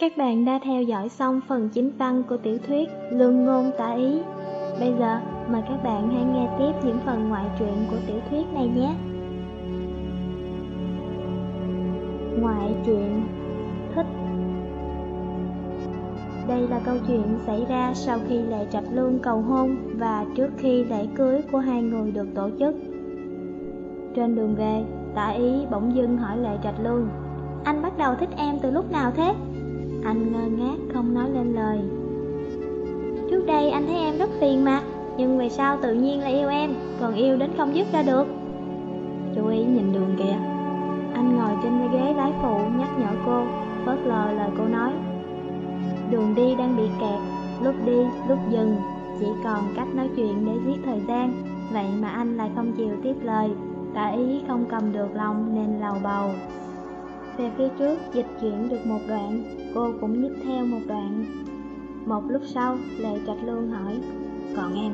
Các bạn đã theo dõi xong phần chính văn của tiểu thuyết Lương ngôn tả ý. Bây giờ mời các bạn hãy nghe tiếp những phần ngoại truyện của tiểu thuyết này nhé. Ngoại truyện Thích Đây là câu chuyện xảy ra sau khi lễ trạch lương cầu hôn và trước khi lễ cưới của hai người được tổ chức. Trên đường về, tả ý bỗng dưng hỏi lệ trạch lương Anh bắt đầu thích em từ lúc nào thế? Anh ngơ ngác không nói lên lời. Trước đây anh thấy em rất phiền mà, Nhưng về sau tự nhiên là yêu em, Còn yêu đến không dứt ra được. Chú ý nhìn đường kìa. Anh ngồi trên cái ghế lái phụ, nhắc nhở cô Phớt lờ lời cô nói. Đường đi đang bị kẹt, Lúc đi, lúc dừng, Chỉ còn cách nói chuyện để giết thời gian. Vậy mà anh lại không chịu tiếp lời Tả ý không cầm được lòng nên lầu bầu. Về phía trước, dịch chuyển được một đoạn, Cô cũng nhích theo một đoạn. Một lúc sau, Lệ Trạch Lương hỏi, Còn em?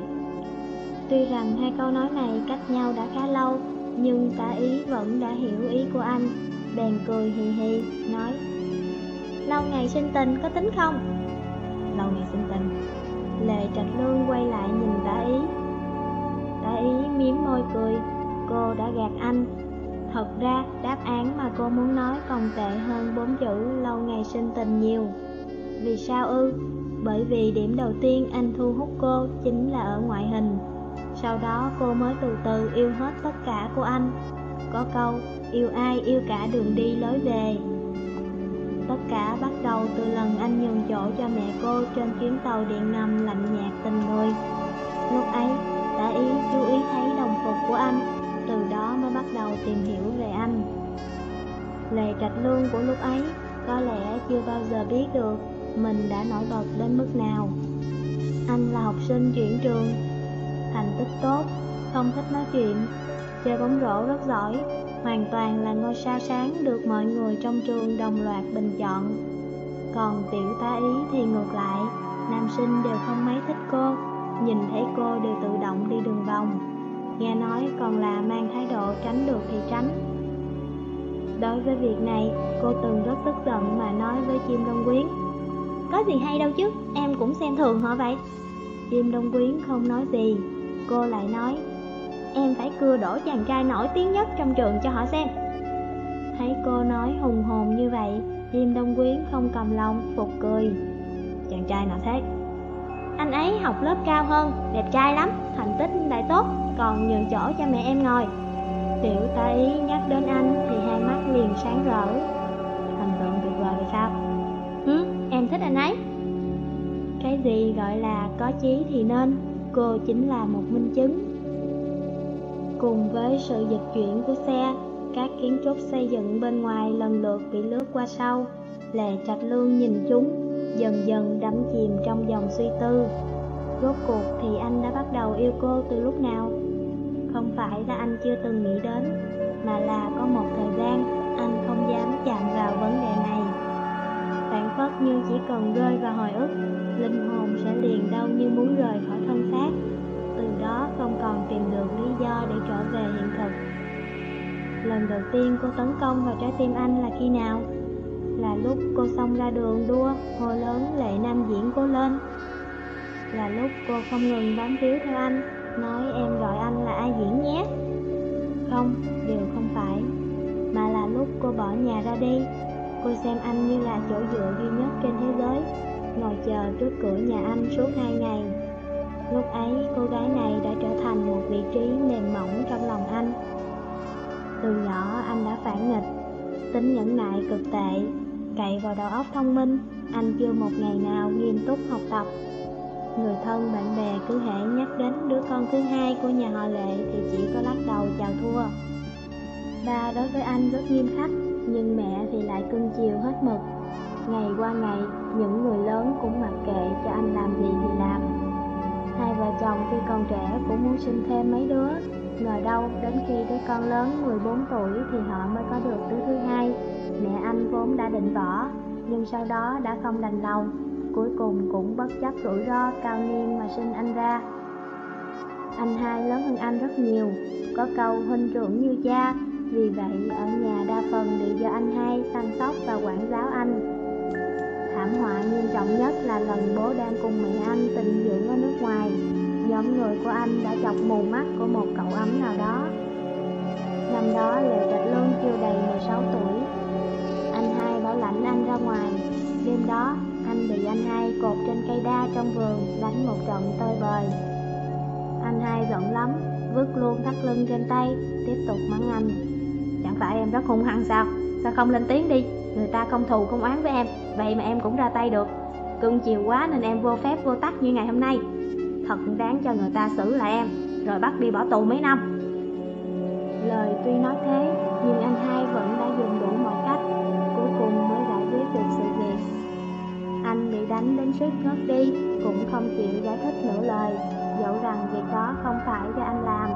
Tuy rằng hai câu nói này cách nhau đã khá lâu, Nhưng tả ý vẫn đã hiểu ý của anh, Bèn cười hì hì, Nói, Lâu ngày sinh tình có tính không? Lâu ngày sinh tình? Lệ Trạch Lương quay lại nhìn tả ý. Tả ý miếm môi cười, Cô đã gạt anh Thật ra, đáp án mà cô muốn nói còn tệ hơn bốn chữ lâu ngày sinh tình nhiều. Vì sao ư? Bởi vì điểm đầu tiên anh thu hút cô chính là ở ngoại hình. Sau đó cô mới từ từ yêu hết tất cả của anh. Có câu, yêu ai yêu cả đường đi lối về. Tất cả bắt đầu từ lần anh nhường chỗ cho mẹ cô trên chuyến tàu điện ngầm lạnh nhạt tình người. Lúc ấy, đã ý chú ý thấy đồng phục của anh bắt đầu tìm hiểu về anh. Lệ trạch lương của lúc ấy có lẽ chưa bao giờ biết được mình đã nổi bật đến mức nào. Anh là học sinh chuyển trường, thành tích tốt, không thích nói chuyện, chơi bóng rổ rất giỏi, hoàn toàn là ngôi sao sáng được mọi người trong trường đồng loạt bình chọn. Còn tiểu tá ý thì ngược lại, nam sinh đều không mấy thích cô, nhìn thấy cô đều tự động đi đường vòng nghe nói còn là mang thái độ tránh được thì tránh. Đối với việc này, cô từng rất tức giận mà nói với chim đông quyến. Có gì hay đâu chứ, em cũng xem thường họ vậy. Chim đông quyến không nói gì, cô lại nói, em phải cưa đổ chàng trai nổi tiếng nhất trong trường cho họ xem. Thấy cô nói hùng hồn như vậy, chim đông quyến không cầm lòng, phục cười. Chàng trai nào thế? Anh ấy học lớp cao hơn, đẹp trai lắm, thành tích lại tốt, còn nhường chỗ cho mẹ em ngồi. Tiểu tá ý nhắc đến anh thì hai mắt liền sáng rỡ. Hình tượng tuyệt vời vì sao? Hứ, em thích anh ấy. Cái gì gọi là có chí thì nên, cô chính là một minh chứng. Cùng với sự dịch chuyển của xe, các kiến trúc xây dựng bên ngoài lần lượt bị lướt qua sau. Lệ Trạch Lương nhìn chúng dần dần đắm chìm trong dòng suy tư. Rốt cuộc thì anh đã bắt đầu yêu cô từ lúc nào? Không phải là anh chưa từng nghĩ đến, mà là có một thời gian anh không dám chạm vào vấn đề này. Phản phất như chỉ cần rơi vào hồi ức, linh hồn sẽ liền đau như muốn rời khỏi thân xác. Từ đó không còn tìm được lý do để trở về hiện thực. Lần đầu tiên cô tấn công vào trái tim anh là khi nào? Là lúc cô xông ra đường đua, hồ lớn lệ nam diễn cô lên Là lúc cô không ngừng bám víu theo anh, nói em gọi anh là a diễn nhé. Không, đều không phải. Mà là lúc cô bỏ nhà ra đi Cô xem anh như là chỗ dựa duy nhất trên thế giới Ngồi chờ trước cửa nhà anh suốt hai ngày. Lúc ấy cô gái này đã trở thành một vị trí mềm mỏng trong lòng anh. Từ nhỏ anh đã phản nghịch Tính nhẫn nại cực tệ Cậy vào đầu óc thông minh, anh chưa một ngày nào nghiêm túc học tập. Người thân bạn bè cứ hễ nhắc đến đứa con thứ hai của nhà họ Lệ thì chỉ có lắc đầu chào thua. Ba đối với anh rất nghiêm khắc, nhưng mẹ thì lại cưng chiều hết mực. Ngày qua ngày, những người lớn cũng mặc kệ cho anh làm gì thì làm. Hai vợ chồng khi còn trẻ cũng muốn sinh thêm mấy đứa, ngờ đâu đến khi đứa con lớn 14 tuổi thì họ mới có được đứa thứ hai. Mẹ anh vốn đã định bỏ, nhưng sau đó đã không đành lòng, cuối cùng cũng bất chấp rủi ro cao niên mà sinh anh ra. Anh hai lớn hơn anh rất nhiều, có câu huynh trưởng như cha, vì vậy ở nhà đa phần đều do anh hai săn sóc và quản giáo anh. Thảm họa nghiêm trọng nhất là lần bố đang cùng mẹ anh tình dưỡng ở nước ngoài Nhóm người của anh đã chọc mù mắt của một cậu ấm nào đó Năm đó Lệ Trạch Lương chưa đầy 16 tuổi Anh hai bảo lãnh anh ra ngoài Đêm đó anh bị anh hai cột trên cây đa trong vườn, đánh một trận tơi bời. Anh hai giận lắm, vứt luôn thắt lưng trên tay, tiếp tục mắng anh. Chẳng phải em rất hung hăng sao? Sao không lên tiếng đi? Người ta không thù không oán với em, Vậy mà em cũng ra tay được. Cưng chiều quá nên em vô phép vô tắc như ngày hôm nay. Thật đáng cho người ta xử lại em, Rồi bắt đi bỏ tù mấy năm. Lời tuy nói thế, Nhưng anh hai vẫn đã dùng đủ mọi bị đánh đến suýt ngất đi, Cũng không chịu giải thích nửa lời, Dẫu rằng việc đó không phải do anh làm.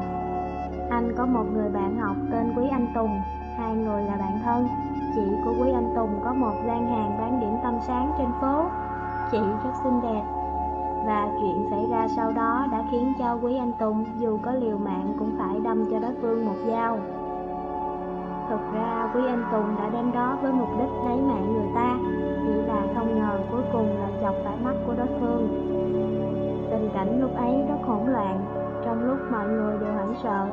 Anh có một người bạn học tên Quý Anh Tùng, Hai người là bạn thân. Chị của Quý Anh Tùng có một gian hàng bán điểm tâm sáng trên phố. Chị rất xinh đẹp. Và chuyện xảy ra sau đó đã khiến cho Quý Anh Tùng dù có liều mạng cũng phải đâm cho đối phương một dao. Thực ra, Quý Anh Tùng đã đến đó với mục đích lấy mạng người ta. Chỉ là không ngờ cuối cùng là chọc phải mắt của đối phương Tình cảnh lúc ấy rất hỗn loạn Trong lúc mọi người đều hoảng sợ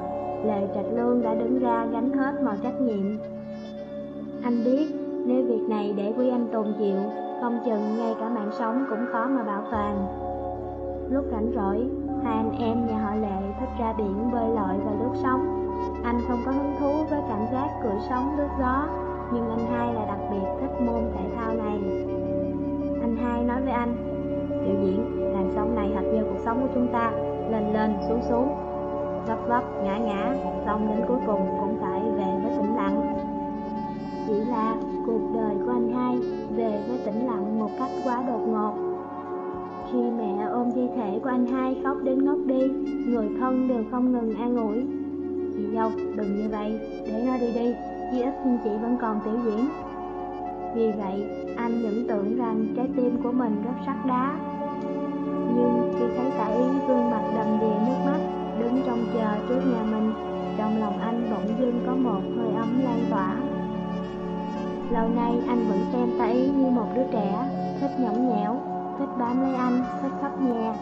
Lệ Trạch Lương đã đứng ra gánh hết mọi trách nhiệm anh biết nếu việc này để Quý Anh Tùng chịu, không chừng ngay cả mạng sống cũng khó mà bảo toàn. Lúc rảnh rỗi, hai anh em nhà họ Lệ thích ra biển bơi lội và lướt sóng. Anh không có hứng thú với cảm giác cưỡi sóng lướt gió, nhưng anh hai là đặc biệt thích môn thể thao này. Anh hai nói với anh, biểu diễn, làn sóng này hệt như cuộc sống của chúng ta, lên lên xuống xuống, lấp lấp ngã ngã, xong đến cuối cùng cũng phải về với tĩnh lặng. Chỉ là cuộc đời của anh hai về với tĩnh lặng một cách quá đột ngột. Khi mẹ ôm thi thể của anh hai khóc đến ngất đi, người thân đều không ngừng an ủi. Chị dâu, đừng như vậy, để nó đi đi, chí ít chị vẫn còn tiểu diễn. Vì vậy, anh vẫn tưởng rằng trái tim của mình rất sắt đá. Nhưng khi thấy tạ ý gương mặt đầm đìa nước mắt, đứng trong chờ trước nhà mình, trong lòng anh bỗng dưng có một hơi ấm lan tỏa. Lâu nay anh vẫn xem ta ý như một đứa trẻ, thích nhõng nhẽo, thích bám lấy anh, thích khóc nhè.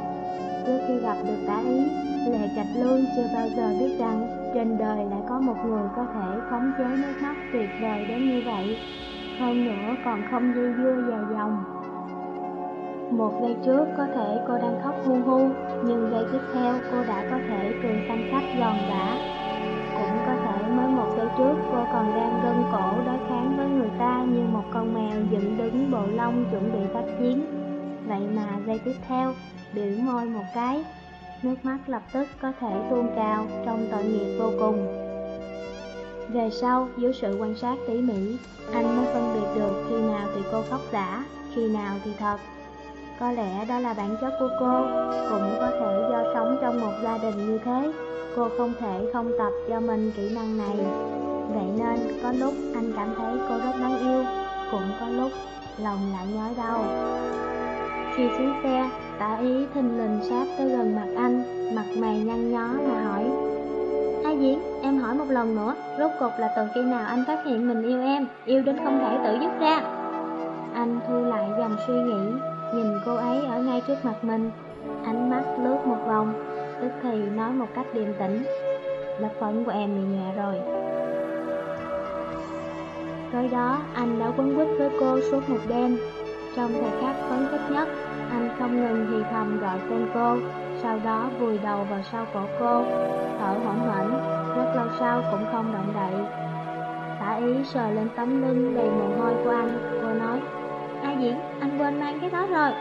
Trước khi gặp được tả ý, Lệ Trạch Lương chưa bao giờ biết rằng trên đời lại có một người có thể khống chế nước mắt tuyệt vời đến như vậy. Hơn nữa còn không dây dưa dài dòng. Một giây trước có thể cô đang khóc hu hu, nhưng giây tiếp theo cô đã có thể cười xanh khách giòn đã. Cũng có thể mới một giây trước cô còn đang gân cổ đối kháng với người ta như một con mèo dựng đứng bộ lông chuẩn bị tác chiến. Vậy mà giây tiếp theo, biểu môi một cái, nước mắt lập tức có thể tuôn trào trong tội nghiệp vô cùng. Về sau, dưới sự quan sát tỉ mỉ, anh mới phân biệt được khi nào thì cô khóc giả, khi nào thì thật. Có lẽ đó là bản chất của cô, cũng có thể do sống trong một gia đình như thế, cô không thể không tập cho mình kỹ năng này. Vậy nên có lúc anh cảm thấy cô rất đáng yêu, cũng có lúc lòng lại nhói đau. Khi xuống xe, tả ý thình lình sát tới gần mặt anh, mặt mày nhăn nhó mà hỏi A Diễn, em hỏi một lần nữa, rốt cục là từ khi nào anh phát hiện mình yêu em, yêu đến không thể tự dứt ra? Anh thu lại dòng suy nghĩ, nhìn cô ấy ở ngay trước mặt mình, ánh mắt lướt một vòng, tức thì nói một cách điềm tĩnh. Lớp phấn của em bị nhẹ rồi. Tới đó, anh đã quấn quýt với cô suốt một đêm. Trong thời khắc phấn khích nhất, anh không ngừng thì thầm gọi tên cô, sau đó vùi đầu vào sau cổ cô, thở hổn hển, rất lâu sau cũng không động đậy. Tả ý sờ lên tấm lưng đầy mồ hôi của anh, cô nói, A Diễn, anh quên mang cái đó rồi.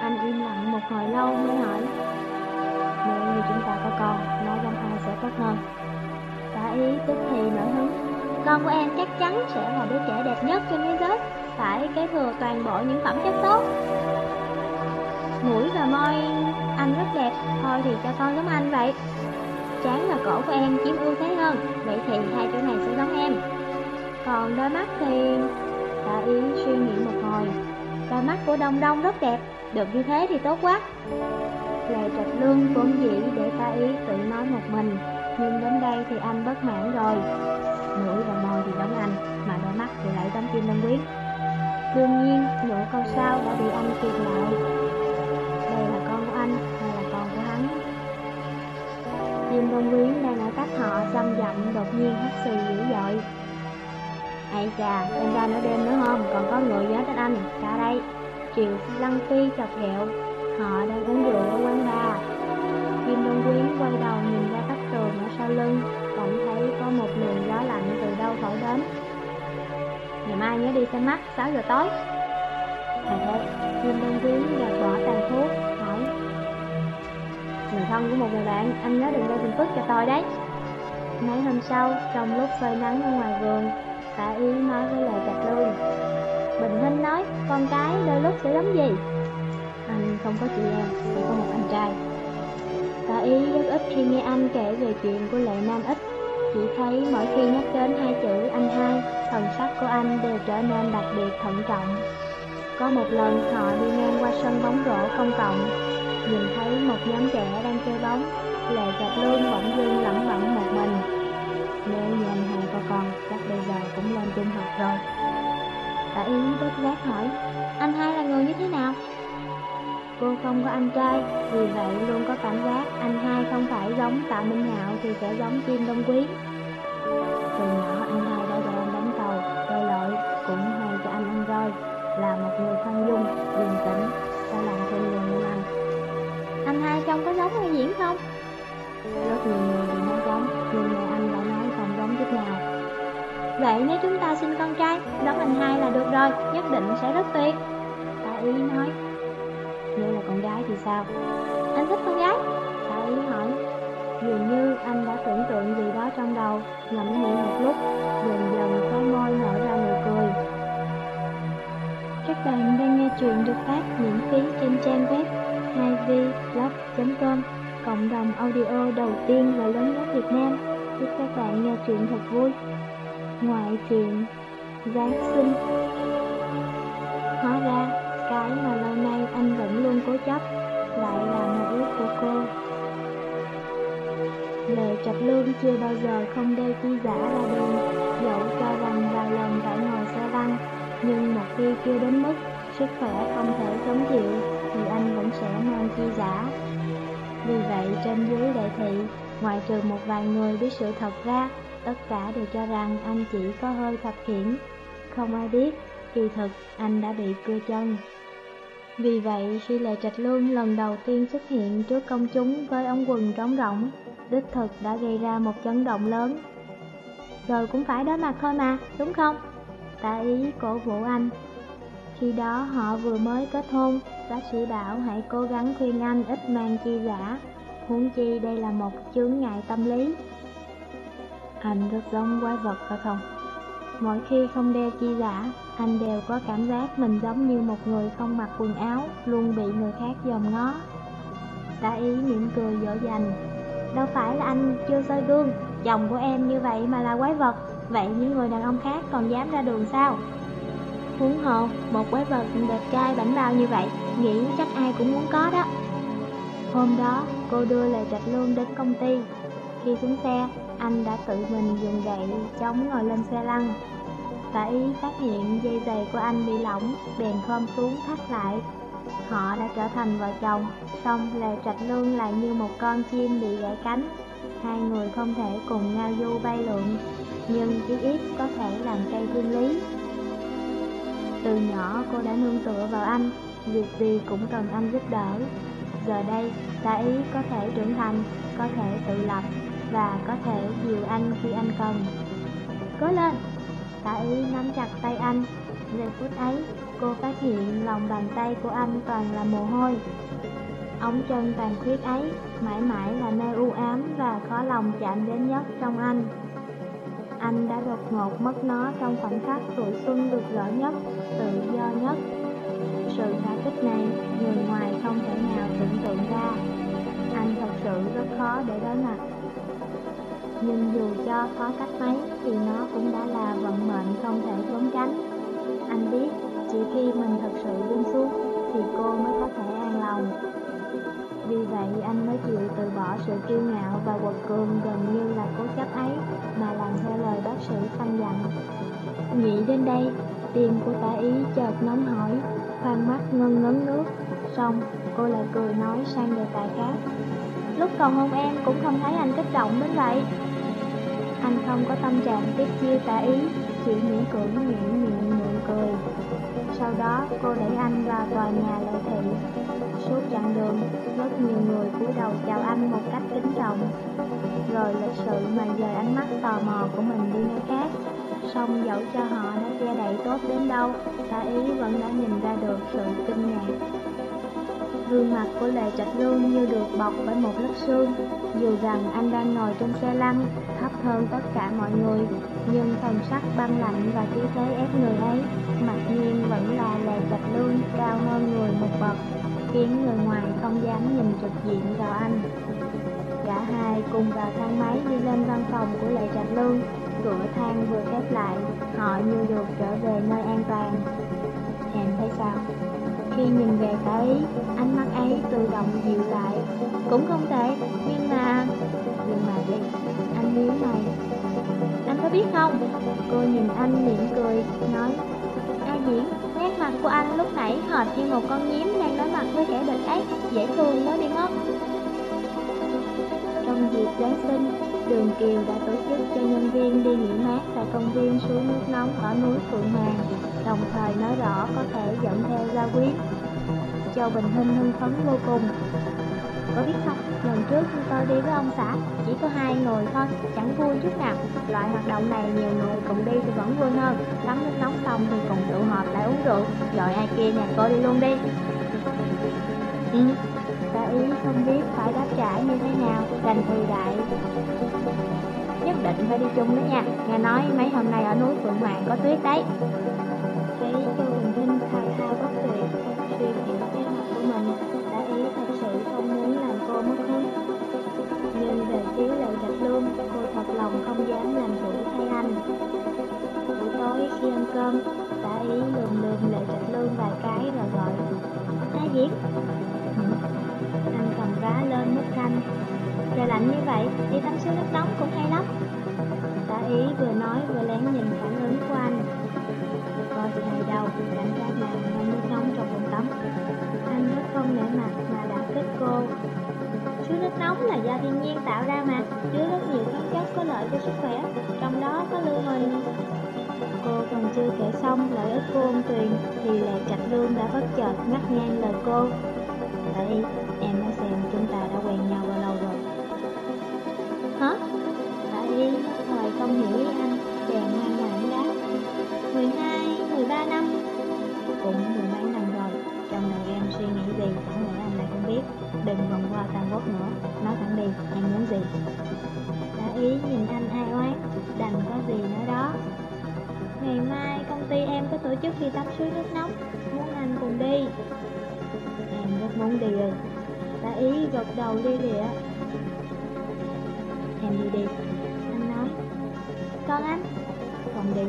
Anh im lặng một hồi lâu mới hỏi, nếu như chúng ta có con, nói với ai sẽ tốt hơn. Tả ý tức thì nổi hứng, con của em chắc chắn sẽ là đứa trẻ đẹp nhất trên thế giới, phải kế thừa toàn bộ những phẩm chất tốt. Mũi và môi anh rất đẹp, thôi thì cho con giống anh vậy. Trán và cổ của em chiếm ưu thế hơn, vậy thì hai chỗ này sẽ giống em. Còn đôi mắt thì... bà ý suy nghĩ một hồi. Đôi mắt của Đông Đông rất đẹp, được như thế thì tốt quá. Lệ trạch lương vốn dĩ để ta ý tự nói một mình, nhưng đến đây thì anh bất mãn rồi. Mũi và môi thì giống anh, mà đôi mắt thì lại giống Kim đông Quyến. Đương nhiên, nửa câu sau đã bị anh kịp lại anh hay là con của hắn? Diêm Đông Quyến đang ở cách họ xăm dặm đột nhiên hắt xì dữ dội. Ây chà, em ra nửa đêm nữa không? Còn có người nhớ đến anh, ra đây. Triệu Lăng Phi chọc ghẹo, họ đang uống rượu ở quán bar. Diêm Đông Quyến quay đầu nhìn ra vách tường ở sau lưng, Cảm thấy có một luồng gió lạnh từ đâu thổi đến. Ngày mai nhớ đi xem mắt, 6 giờ tối. Thầy thế, Diêm Đông Quyến gạt bỏ tàn Người thân của một người bạn, anh nhớ đừng gây phiền phức cho tôi đấy. Mấy hôm sau, trong lúc phơi nắng ở ngoài vườn Tạ Ý nói với Lệ chặt Lương Bình Minh nói, con cái đôi lúc sẽ giống gì? Anh không có chị em, chỉ có một anh trai. Tạ Ý rất ít khi nghe anh kể về chuyện của Lệ Nam ít Chỉ thấy mỗi khi nhắc đến hai chữ anh hai Thần sắc của anh đều trở nên đặc biệt thận trọng. Có một lần họ đi ngang qua sân bóng rổ công cộng Nhìn thấy nhóm trẻ đang chơi bóng Lệ Trạch Lương bỗng dưng lẩm bẩm một mình. Nếu như anh hai có con, chắc bây giờ cũng lên trung học rồi. Tạ Yến bất giác hỏi Anh hai là người như thế nào? Cô không có anh trai, vì vậy luôn có cảm giác anh hai không phải giống Tạ Minh Hạo thì sẽ giống chim đông quý. Từ nhỏ anh hai đã dạy anh đánh cầu, bơi lội, cũng hay cho anh ăn roi Là một người khoan dung, điềm tĩnh, sẽ làm thêm liền anh anh hai trông có giống hay diễn không? Rất nhiều người đều nói giống, nhưng mẹ anh lại nói không giống chút nào Vậy nếu chúng ta sinh con trai, giống anh hai là được rồi, nhất định sẽ rất tuyệt Tạ Ý nói Nếu là con gái thì sao? Anh thích con gái? Tạ Ý hỏi Dường như anh đã tưởng tượng gì đó trong đầu Ngẫm nghĩ một lúc Dần dần khóe môi nở ra nụ cười Các bạn đang nghe chuyện được phát miễn phí trên trang web 2vblog.com Cộng đồng audio đầu tiên và lớn nhất Việt Nam. Chúc các bạn nghe chuyện thật vui. Ngoại truyện Giáng sinh. Hóa ra, cái mà lâu nay anh vẫn luôn cố chấp Lại là mơ ước của cô. Lệ Trạch Lương chưa bao giờ không đeo chi giả ra đường Dẫu cho rằng vài lần phải ngồi xe lăn Nhưng một khi chưa đến mức sức khỏe không thể chống chịu. Thì anh vẫn sẽ mang chi giả. Vì vậy trên dưới đại thị Ngoại trừ một vài người biết sự thật ra Tất cả đều cho rằng anh chỉ có hơi khập khiển. Không ai biết Kỳ thực anh đã bị cưa chân. Vì vậy khi Lệ Trạch Lương lần đầu tiên xuất hiện trước công chúng với ống quần trống rỗng Đích thực đã gây ra một chấn động lớn. Rồi cũng phải đối mặt thôi mà, đúng không? Tạ ý cổ vũ anh. Khi đó họ vừa mới kết hôn Bác sĩ bảo hãy cố gắng khuyên anh ít mang chi giả Huống chi đây là một chướng ngại tâm lý Anh rất giống quái vật phải không? Mỗi khi không đeo chi giả, anh đều có cảm giác mình giống như một người không mặc quần áo, luôn bị người khác dòm ngó. Đã ý mỉm cười dỗ dành. Đâu phải là anh chưa soi gương, chồng của em như vậy mà là quái vật, vậy những người đàn ông khác còn dám ra đường sao? Huống hồ, một quái vật đẹp trai bảnh bao như vậy, nghĩ chắc ai cũng muốn có đó. Hôm đó, cô đưa lời Trạch Lương đến công ty. Khi xuống xe, anh đã tự mình dùng gậy chống ngồi lên xe lăn. Tạ ý phát hiện dây giày của anh bị lỏng, bèn khom xuống thắt lại. Họ đã trở thành vợ chồng, song Lệ Trạch Lương lại như một con chim bị gãy cánh. Hai người không thể cùng ngao du bay lượn, nhưng chí ít có thể làm cây thiên lý. Từ nhỏ cô đã nương tựa vào anh, việc gì cũng cần anh giúp đỡ. Giờ đây, Tạ ý có thể trưởng thành, có thể tự lập và có thể dìu anh khi anh cần. Cố lên! Tạ ý nắm chặt tay anh. Giây phút ấy, cô phát hiện lòng bàn tay của anh toàn là mồ hôi. Ống chân tàn khuyết ấy mãi mãi là nơi u ám và khó lòng chạm đến nhất trong anh. Anh đã đột ngột mất nó trong khoảnh khắc tuổi xuân được rỡ nhất, tự do nhất. Sự đả kích này, người ngoài không thể nào tưởng tượng ra. Anh thật sự rất khó để đối mặt nhưng dù cho khó cách mấy thì nó cũng đã là vận mệnh không thể trốn tránh. Anh biết, chỉ khi mình thật sự buông xuống thì cô mới có thể an lòng. Vì vậy anh mới chịu từ bỏ sự kiêu ngạo và quật cường gần như là cố chấp ấy mà làm theo lời bác sĩ căn dặn. Nghĩ đến đây, Tim của tả ý chợt nóng hỏi, khoan mắt ngân ngấn nước. Xong, cô lại cười nói sang đề tài khác. Lúc còn hôn em cũng không thấy anh kích động đến vậy. Anh không có tâm trạng tiếp chia tả ý, chỉ miễn cưỡng miệng miệng miệng cười. Sau đó cô đẩy anh vào tòa nhà lệ thị. Suốt chặng đường, rất nhiều người cúi đầu chào anh một cách kính trọng. Rồi lịch sự mà dời ánh mắt tò mò của mình đi nơi khác. song dẫu cho họ đã che đậy tốt đến đâu, ta ý vẫn đã nhìn ra được sự kinh ngạc. Gương mặt của Lệ Trạch Lương như được bọc bởi một lớp sương Dù rằng anh đang ngồi trên xe lăn, thấp hơn tất cả mọi người Nhưng thần sắc băng lạnh và khí thế ép người ấy Mặc nhiên vẫn là Lệ Trạch Lương cao hơn người một bậc Khiến người ngoài không dám nhìn trực diện vào anh. Cả hai cùng vào thang máy đi lên văn phòng của Lệ Trạch Lương Cửa thang vừa khép lại, họ như được trở về nơi an toàn. Hẹn thấy sao? Khi nhìn về tả ý, ánh mắt ấy tự động dịu lại. Cũng không tệ, nhưng mà... Nhưng mà đi, Anh muốn mày. Anh có biết không? Cô nhìn anh mỉm cười, nói Diễn, nét mặt của anh lúc nãy hệt như một con nhím đang đối mặt với kẻ địch ấy Dễ thương đó đi mất Trong dịp Giáng sinh, Đường Kiều đã tổ chức cho nhân viên đi nghỉ mát tại công viên suối nước nóng ở núi Phượng Hoàng đồng thời nói rõ có thể dẫn theo gia quyết. Châu Bình Hinh hưng phấn vô cùng. Có biết không, lần trước tôi đi với ông xã, chỉ có hai người thôi, chẳng vui chút nào. Loại hoạt động này nhiều người cùng đi thì vẫn vui hơn. Tắm nước nóng xong thì cùng tụ họp lại uống rượu, gọi ai kia nhà cô đi luôn đi. Ừ, ta ý không biết phải đáp trả như thế nào, đành thư đại nhất định phải đi chung đó nha Nghe nói mấy hôm nay ở núi Phượng Hoàng có tuyết đấy lòng không dám làm chủ thay anh. Buổi tối khi ăn cơm bà ý lườm lườm lệ trạch lương vài cái rồi gọi A Diễn Anh cầm vá lên múc canh Trời lạnh như vậy, đi tắm suối nước nóng cũng hay lắm. Tả ý vừa nói vừa lén nhìn phản ứng của nóng là do thiên nhiên tạo ra mà Chứa rất nhiều khoáng chất có lợi cho sức khỏe Trong đó có lưu huỳnh. Cô còn chưa kể xong lợi ích của ôn tuyền Thì lệ trạch lương đã bất chợt ngắt ngang lời cô. Vậy em đã xem chúng ta đã quen nhau bao lâu rồi? Hả? Tại đi thời không hiểu ý anh Bèn ngoan ngoãn đáp 12, 13 năm. Cũng mười mấy năm. Trong đầu em suy nghĩ gì chẳng lẽ anh lại không biết. Đừng vòng qua tam quốc nữa. Nói thẳng đi, anh muốn gì? Đã ý nhìn anh ai oán. Đành có gì nữa đó. Ngày mai công ty em có tổ chức đi tắm suối nước nóng. Muốn anh cùng đi. Em rất muốn đi rồi. Đã ý gật đầu đi lịa Em đi đi. Anh nói. Con anh. Không đi.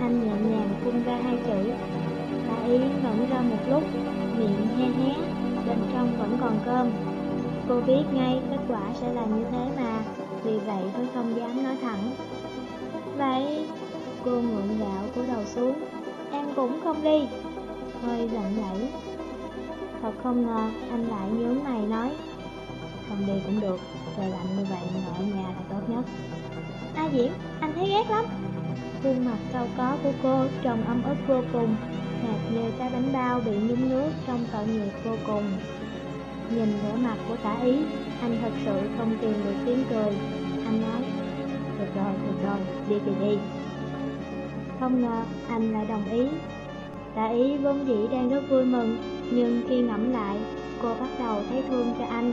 Anh nhẹ nhàng phun ra hai chữ ý ngẩn ra một lúc Miệng he hé Bên trong vẫn còn cơm. Cô biết ngay kết quả sẽ là như thế mà Vì vậy tôi không dám nói thẳng. Vậy Cô ngượng gạo cúi đầu xuống Em cũng không đi. Hơi giận dữ. Thật không ngờ anh lại nhướng mày nói Không đi cũng được Trời lạnh như vậy ở nhà là tốt nhất. A Diễm, anh thấy ghét lắm. Khuôn mặt cao có của cô trông ấm ức vô cùng. Hệt như cái bánh bao bị nhúng nước trong tội nghiệp vô cùng. Nhìn vẻ mặt của tả ý Anh thật sự không tìm được tiếng cười. Anh nói Được rồi, được rồi, đi thì đi. Không ngờ anh lại đồng ý. Tả ý vốn dĩ đang rất vui mừng Nhưng khi ngẫm lại Cô bắt đầu thấy thương cho anh.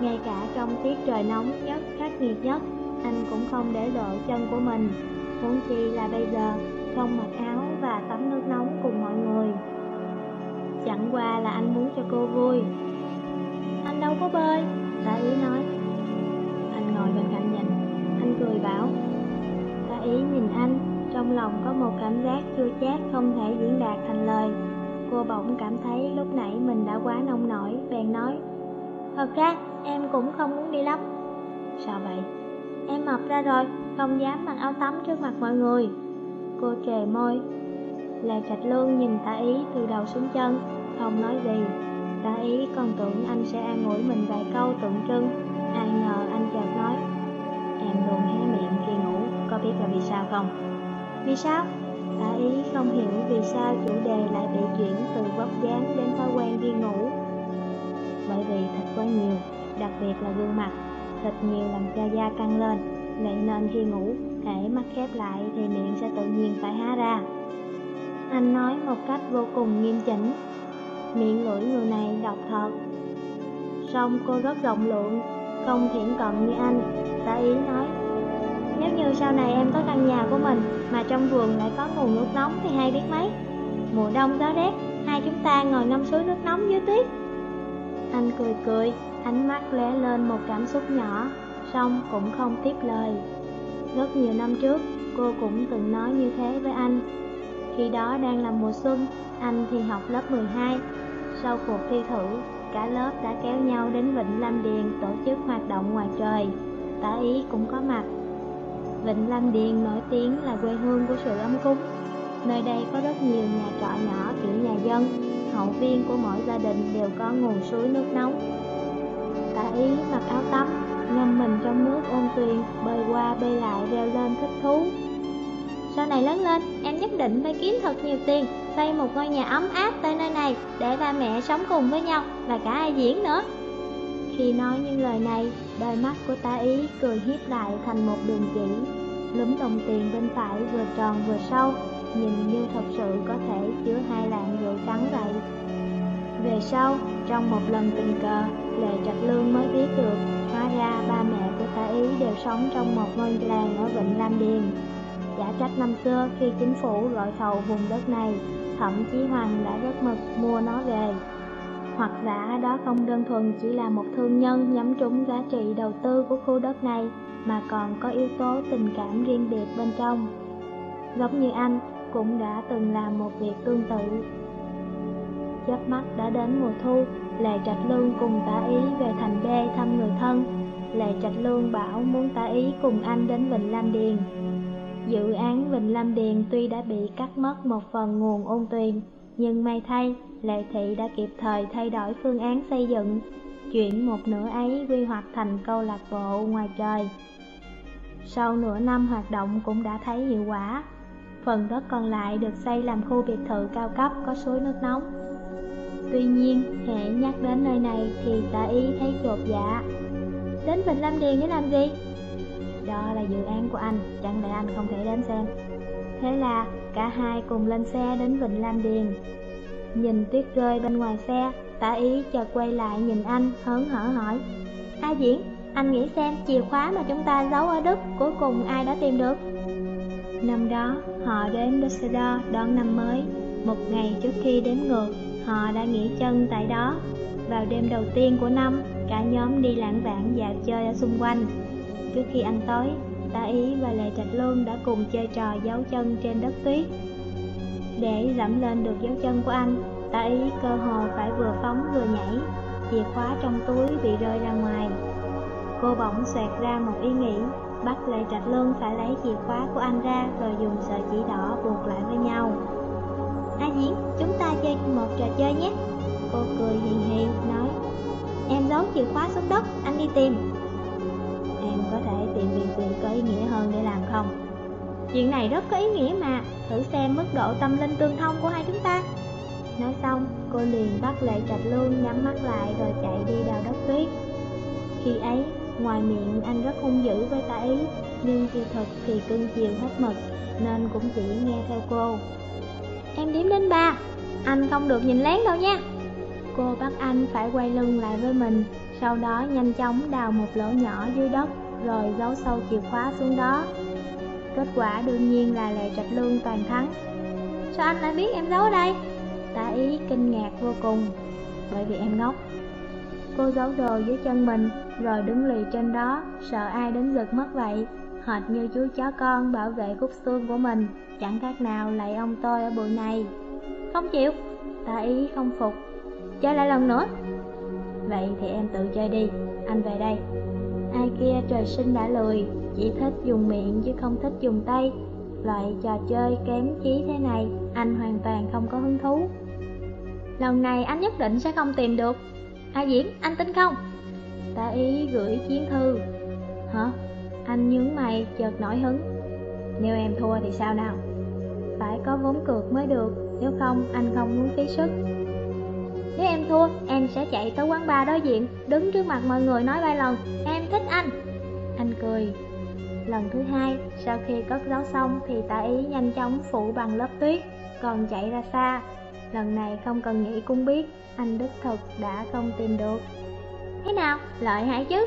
Ngay cả trong tiết trời nóng nhất, khắc nghiệt nhất, anh cũng không để lộ chân của mình. Huống chi là bây giờ, không mặc áo và tóc Chẳng qua là anh muốn cho cô vui. Anh đâu có bơi, tạ ý nói. Anh ngồi bên cạnh nhìn, anh cười bảo. Tạ ý nhìn anh, trong lòng có một cảm giác chua chát không thể diễn đạt thành lời. Cô bỗng cảm thấy lúc nãy mình đã quá nông nổi, bèn nói. Thật ra, em cũng không muốn đi lắm Sao vậy? Em mập ra rồi, không dám mặc áo tắm trước mặt mọi người Cô trề môi Lê Trạch Lương nhìn ta ý từ đầu xuống chân, không nói gì. ta ý còn tưởng anh sẽ an ủi mình vài câu tượng trưng, ai ngờ anh chợt nói, em luôn hé miệng khi ngủ, có biết là vì sao không? Vì sao? ta ý không hiểu vì sao chủ đề lại bị chuyển từ vóc dáng đến thói quen đi ngủ. Bởi vì thịt quá nhiều, đặc biệt là gương mặt, thịt nhiều làm cho da căng lên, vậy nên khi ngủ, hễ mắt khép lại thì miệng sẽ tự nhiên phải há ra. Anh nói một cách vô cùng nghiêm chỉnh, miệng lưỡi người này độc thật. Song cô rất rộng lượng, không thiện cận như anh, tả ý nói nếu như sau này em có căn nhà của mình mà trong vườn lại có nguồn nước nóng thì hay biết mấy. Mùa đông gió rét, hai chúng ta ngồi ngâm suối nước nóng dưới tuyết. Anh cười cười, ánh mắt lóe lên một cảm xúc nhỏ, song cũng không tiếp lời. Rất nhiều năm trước, cô cũng từng nói như thế với anh. Khi đó đang là mùa xuân, anh thì học lớp 12. Sau cuộc thi thử, cả lớp đã kéo nhau đến Vịnh Lam Điền tổ chức hoạt động ngoài trời. Tả ý cũng có mặt Vịnh Lam Điền nổi tiếng là quê hương của sự ấm cúng. Nơi đây có rất nhiều nhà trọ nhỏ kiểu nhà dân, hậu viên của mỗi gia đình đều có nguồn suối nước nóng. Tạ ý mặc áo tắm, ngâm mình trong nước ôn tuyền, bơi qua bơi lại reo lên thích thú. Sau này lớn lên, em nhất định phải kiếm thật nhiều tiền, xây một ngôi nhà ấm áp tại nơi này để ba mẹ sống cùng với nhau và cả ai diễn nữa. Khi nói những lời này, đôi mắt của ta ý cười hiếp lại thành một đường chỉ, lúm đồng tiền bên phải vừa tròn vừa sâu, nhìn như thật sự có thể chứa hai lạng rượu trắng vậy. Về sau, trong một lần tình cờ, Lệ Trạch Lương mới biết được, hóa ra ba mẹ của ta ý đều sống trong một ngôi làng ở Vịnh Lam Điền. Giả trách năm xưa khi chính phủ gọi thầu vùng đất này, thậm chí Hoàng đã rất mực mua nó về hoặc giả đó không đơn thuần chỉ là một thương nhân nhắm trúng giá trị đầu tư của khu đất này mà còn có yếu tố tình cảm riêng biệt bên trong. Giống như anh cũng đã từng làm một việc tương tự. Chớp mắt đã đến mùa thu, Lệ Trạch Lương cùng tả ý về thành B thăm người thân. Lệ Trạch Lương bảo muốn tả ý cùng anh đến Vịnh Lam Điền. Dự án Vịnh Lam Điền tuy đã bị cắt mất một phần nguồn ôn tuyền, nhưng may thay, Lệ Thị đã kịp thời thay đổi phương án xây dựng, chuyển một nửa ấy quy hoạch thành câu lạc bộ ngoài trời. Sau nửa năm hoạt động cũng đã thấy hiệu quả, phần đất còn lại được xây làm khu biệt thự cao cấp có suối nước nóng. Tuy nhiên, hệ nhắc đến nơi này thì tả ý thấy chột dạ. Đến Vịnh Lam Điền để làm gì? Đó là dự án của anh, chẳng lẽ anh không thể đến xem? Thế là cả hai cùng lên xe đến Vịnh Lam Điền. Nhìn tuyết rơi bên ngoài xe, tả ý chợt quay lại nhìn anh, hớn hở hỏi. A Diễn, anh nghĩ xem chìa khóa mà chúng ta giấu ở Đức cuối cùng ai đã tìm được? Năm đó, họ đến Düsseldorf đón năm mới. Một ngày trước khi đến ngược, họ đã nghỉ chân tại đó. Vào đêm đầu tiên của năm, cả nhóm đi lãng vãng dạo chơi ở xung quanh. Trước khi ăn tối, Tả Ý và Lệ Trạch Lương đã cùng chơi trò dấu chân trên đất tuyết. Để dẫm lên được dấu chân của anh, Tả Ý cơ hồ phải vừa phóng vừa nhảy, chìa khóa trong túi bị rơi ra ngoài. Cô bỗng xoẹt ra một ý nghĩ, bắt Lệ Trạch Lương phải lấy chìa khóa của anh ra rồi dùng sợi chỉ đỏ buộc lại với nhau. A Diễn, chúng ta chơi một trò chơi nhé. Cô cười hiền hiền nói, em giấu chìa khóa xuống đất, anh đi tìm em có thể tìm việc gì có ý nghĩa hơn để làm không? Chuyện này rất có ý nghĩa mà, thử xem mức độ tâm linh tương thông của hai chúng ta. Nói xong, cô liền bắt Lệ Trạch luôn, nhắm mắt lại rồi chạy đi đào đất tuyết. Khi ấy, ngoài miệng anh rất hung dữ với ta ý, nhưng kỳ thực thì cưng chiều hết mực, nên cũng chỉ nghe theo cô. Em đếm đến ba, anh không được nhìn lén đâu nha. Cô bắt anh phải quay lưng lại với mình, sau đó nhanh chóng đào một lỗ nhỏ dưới đất rồi giấu sâu chìa khóa xuống đó. Kết quả đương nhiên là Lệ Trạch Lương toàn thắng. Sao anh lại biết em giấu ở đây? Tả ý kinh ngạc vô cùng, bởi vì em ngốc. Cô giấu đồ dưới chân mình, rồi đứng lì trên đó, sợ ai đến giật mất vậy. Hệt như chú chó con bảo vệ cúc xương của mình, chẳng khác nào lại ông tôi ở bụi này. Không chịu, tả ý không phục. Chơi lại lần nữa. Vậy thì em tự chơi đi, anh về đây Ai kia trời sinh đã lười Chỉ thích dùng miệng chứ không thích dùng tay Loại trò chơi kém chí thế này anh hoàn toàn không có hứng thú. Lần này anh nhất định sẽ không tìm được. A Diễm, anh tin không? ta ý gửi chiến thư. Hả? Anh nhướng mày, chợt nổi hứng. Nếu em thua thì sao nào? Phải có vốn cược mới được, nếu không anh không muốn phí sức. Nếu em thua, em sẽ chạy tới quán bar đối diện, đứng trước mặt mọi người nói ba lần, em thích anh. Anh cười. Lần thứ hai, sau khi cất giấu xong thì tạ ý nhanh chóng phủ bằng lớp tuyết, còn chạy ra xa. Lần này không cần nghĩ cũng biết, anh đích thực đã không tìm được. Thế nào, lợi hại chứ?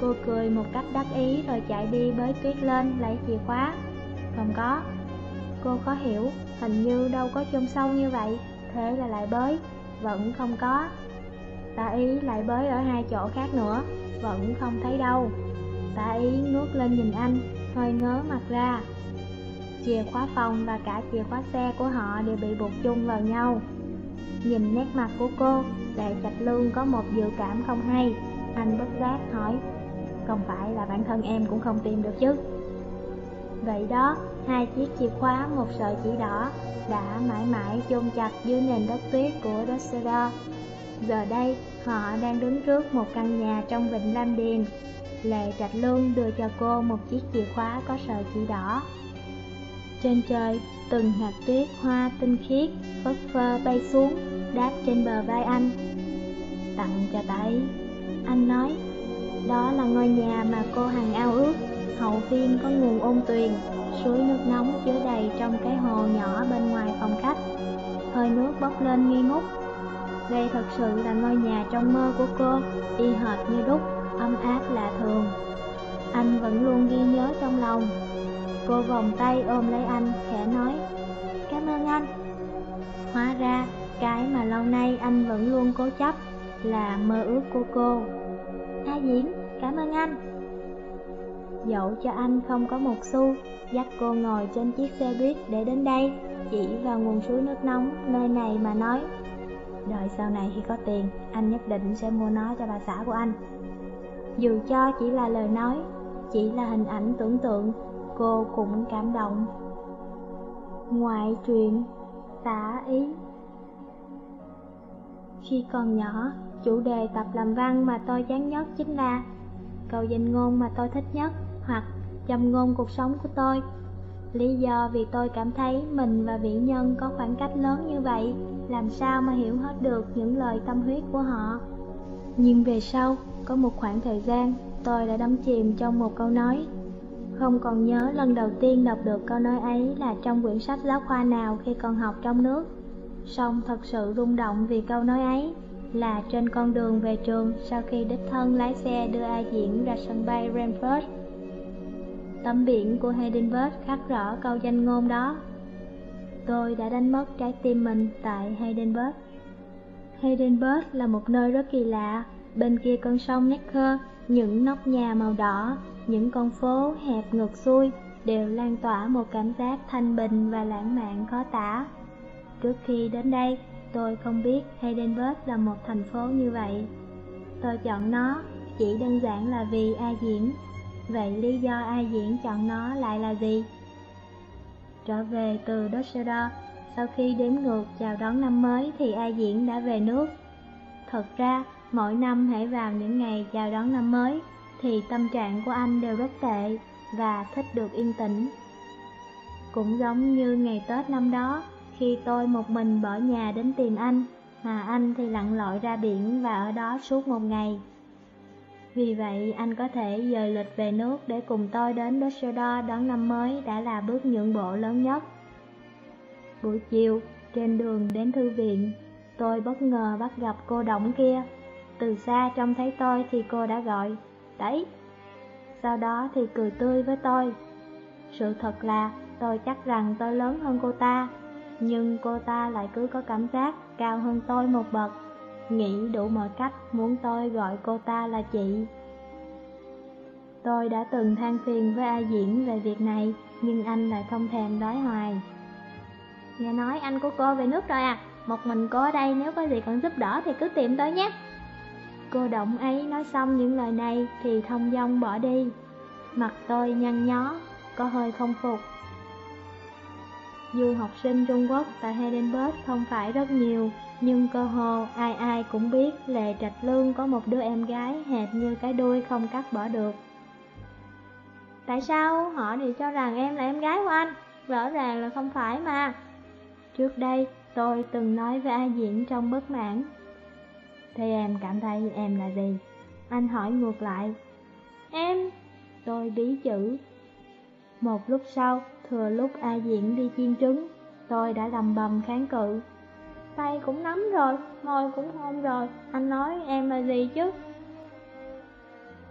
Cô cười một cách đắc ý rồi chạy đi bới tuyết lên lấy chìa khóa. Không có. Cô có hiểu, hình như đâu có chôn sâu như vậy, thế là lại bới vẫn không có. Tạ ý lại bới ở hai chỗ khác nữa, vẫn không thấy đâu. Tạ ý ngước lên nhìn anh, hơi ngớ mặt ra. Chìa khóa phòng và cả chìa khóa xe của họ đều bị buộc chung vào nhau. Nhìn nét mặt của cô, Lệ Trạch Lương có một dự cảm không hay. Anh bất giác hỏi, không phải là bản thân em cũng không tìm được chứ? Vậy đó, hai chiếc chìa khóa một sợi chỉ đỏ đã mãi mãi chôn chặt dưới nền đất tuyết của Dusseldorf. Giờ đây, họ đang đứng trước một căn nhà trong vịnh Lam Điền. Lệ Trạch Luân đưa cho cô một chiếc chìa khóa có sợi chỉ đỏ. Trên trời, từng hạt tuyết hoa tinh khiết, phất phơ bay xuống, đáp trên bờ vai anh. Tặng cho tại, Anh nói, đó là ngôi nhà mà cô hằng ao ước. Hậu viên có nguồn ôn tuyền, suối nước nóng chứa đầy trong cái hồ nhỏ bên ngoài phòng khách. Hơi nước bốc lên nghi ngút. Đây thật sự là ngôi nhà trong mơ của cô, y hệt như đúc, ấm áp lạ thường. Anh vẫn luôn ghi nhớ trong lòng. Cô vòng tay ôm lấy anh, khẽ nói, cảm ơn anh. Hóa ra, cái mà lâu nay anh vẫn luôn cố chấp là mơ ước của cô. A Diễn, cảm ơn anh. Dẫu cho anh không có một xu, dắt cô ngồi trên chiếc xe buýt để đến đây, chỉ vào nguồn suối nước nóng nơi này mà nói. Đợi sau này khi có tiền, anh nhất định sẽ mua nó cho bà xã của anh. Dù cho chỉ là lời nói, chỉ là hình ảnh tưởng tượng, cô cũng cảm động. Ngoại truyện, tả ý Khi còn nhỏ, chủ đề tập làm văn mà tôi chán nhất chính là câu danh ngôn mà tôi thích nhất hoặc châm ngôn cuộc sống của tôi. Lý do vì tôi cảm thấy mình và vĩ nhân có khoảng cách lớn như vậy, làm sao mà hiểu hết được những lời tâm huyết của họ. Nhưng về sau, có một khoảng thời gian, tôi đã đắm chìm trong một câu nói. Không còn nhớ lần đầu tiên đọc được câu nói ấy là trong quyển sách giáo khoa nào khi còn học trong nước. Song thật sự rung động vì câu nói ấy là trên con đường về trường sau khi đích thân lái xe đưa A Diễn ra sân bay Renford Tấm biển của Heidelberg khắc rõ câu danh ngôn đó. Tôi đã đánh mất trái tim mình tại Heidelberg. Heidelberg là một nơi rất kỳ lạ, bên kia con sông Neckar, những nóc nhà màu đỏ, những con phố hẹp ngược xuôi đều lan tỏa một cảm giác thanh bình và lãng mạn khó tả. Trước khi đến đây, tôi không biết Heidelberg là một thành phố như vậy. Tôi chọn nó chỉ đơn giản là vì A Diễn Vậy lý do ai diễn chọn nó lại là gì? Trở về từ Düsseldorf, sau khi đếm ngược chào đón năm mới thì ai diễn đã về nước. Thật ra, mỗi năm hãy vào những ngày chào đón năm mới, thì tâm trạng của anh đều rất tệ và thích được yên tĩnh. Cũng giống như ngày Tết năm đó, khi tôi một mình bỏ nhà đến tìm anh, mà anh thì lặn lội ra biển và ở đó suốt một ngày. Vì vậy, anh có thể dời lịch về nước để cùng tôi đến Düsseldorf đón năm mới đã là bước nhượng bộ lớn nhất. Buổi chiều, trên đường đến thư viện, tôi bất ngờ bắt gặp cô động kia. Từ xa trông thấy tôi thì cô đã gọi, đấy. Sau đó thì cười tươi với tôi. Sự thật là tôi chắc rằng tôi lớn hơn cô ta, nhưng cô ta lại cứ có cảm giác cao hơn tôi một bậc nghĩ đủ mọi cách muốn tôi gọi cô ta là chị. Tôi đã từng than phiền với A Diễn về việc này, nhưng anh lại không thèm nói hoài. Nghe nói anh của cô về nước rồi à, một mình cô ở đây nếu có gì cần giúp đỡ thì cứ tìm tôi nhé. Cô động ấy nói xong những lời này thì thông dong bỏ đi. Mặt tôi nhăn nhó, có hơi không phục dù học sinh Trung Quốc tại Heidelberg không phải rất nhiều, nhưng cơ hồ ai ai cũng biết Lệ Trạch Lương có một đứa em gái hẹp như cái đuôi không cắt bỏ được. Tại sao họ đều cho rằng em là em gái của anh? Rõ ràng là không phải mà. Trước đây, tôi từng nói với A Diễn trong bất mãn. Thế em cảm thấy em là gì? Anh hỏi ngược lại. Em... Tôi bí chữ. Một lúc sau, thừa lúc A Diễn đi chiên trứng, tôi đã lầm bầm kháng cự. Tay cũng nắm rồi, môi cũng hôn rồi, anh nói em là gì chứ?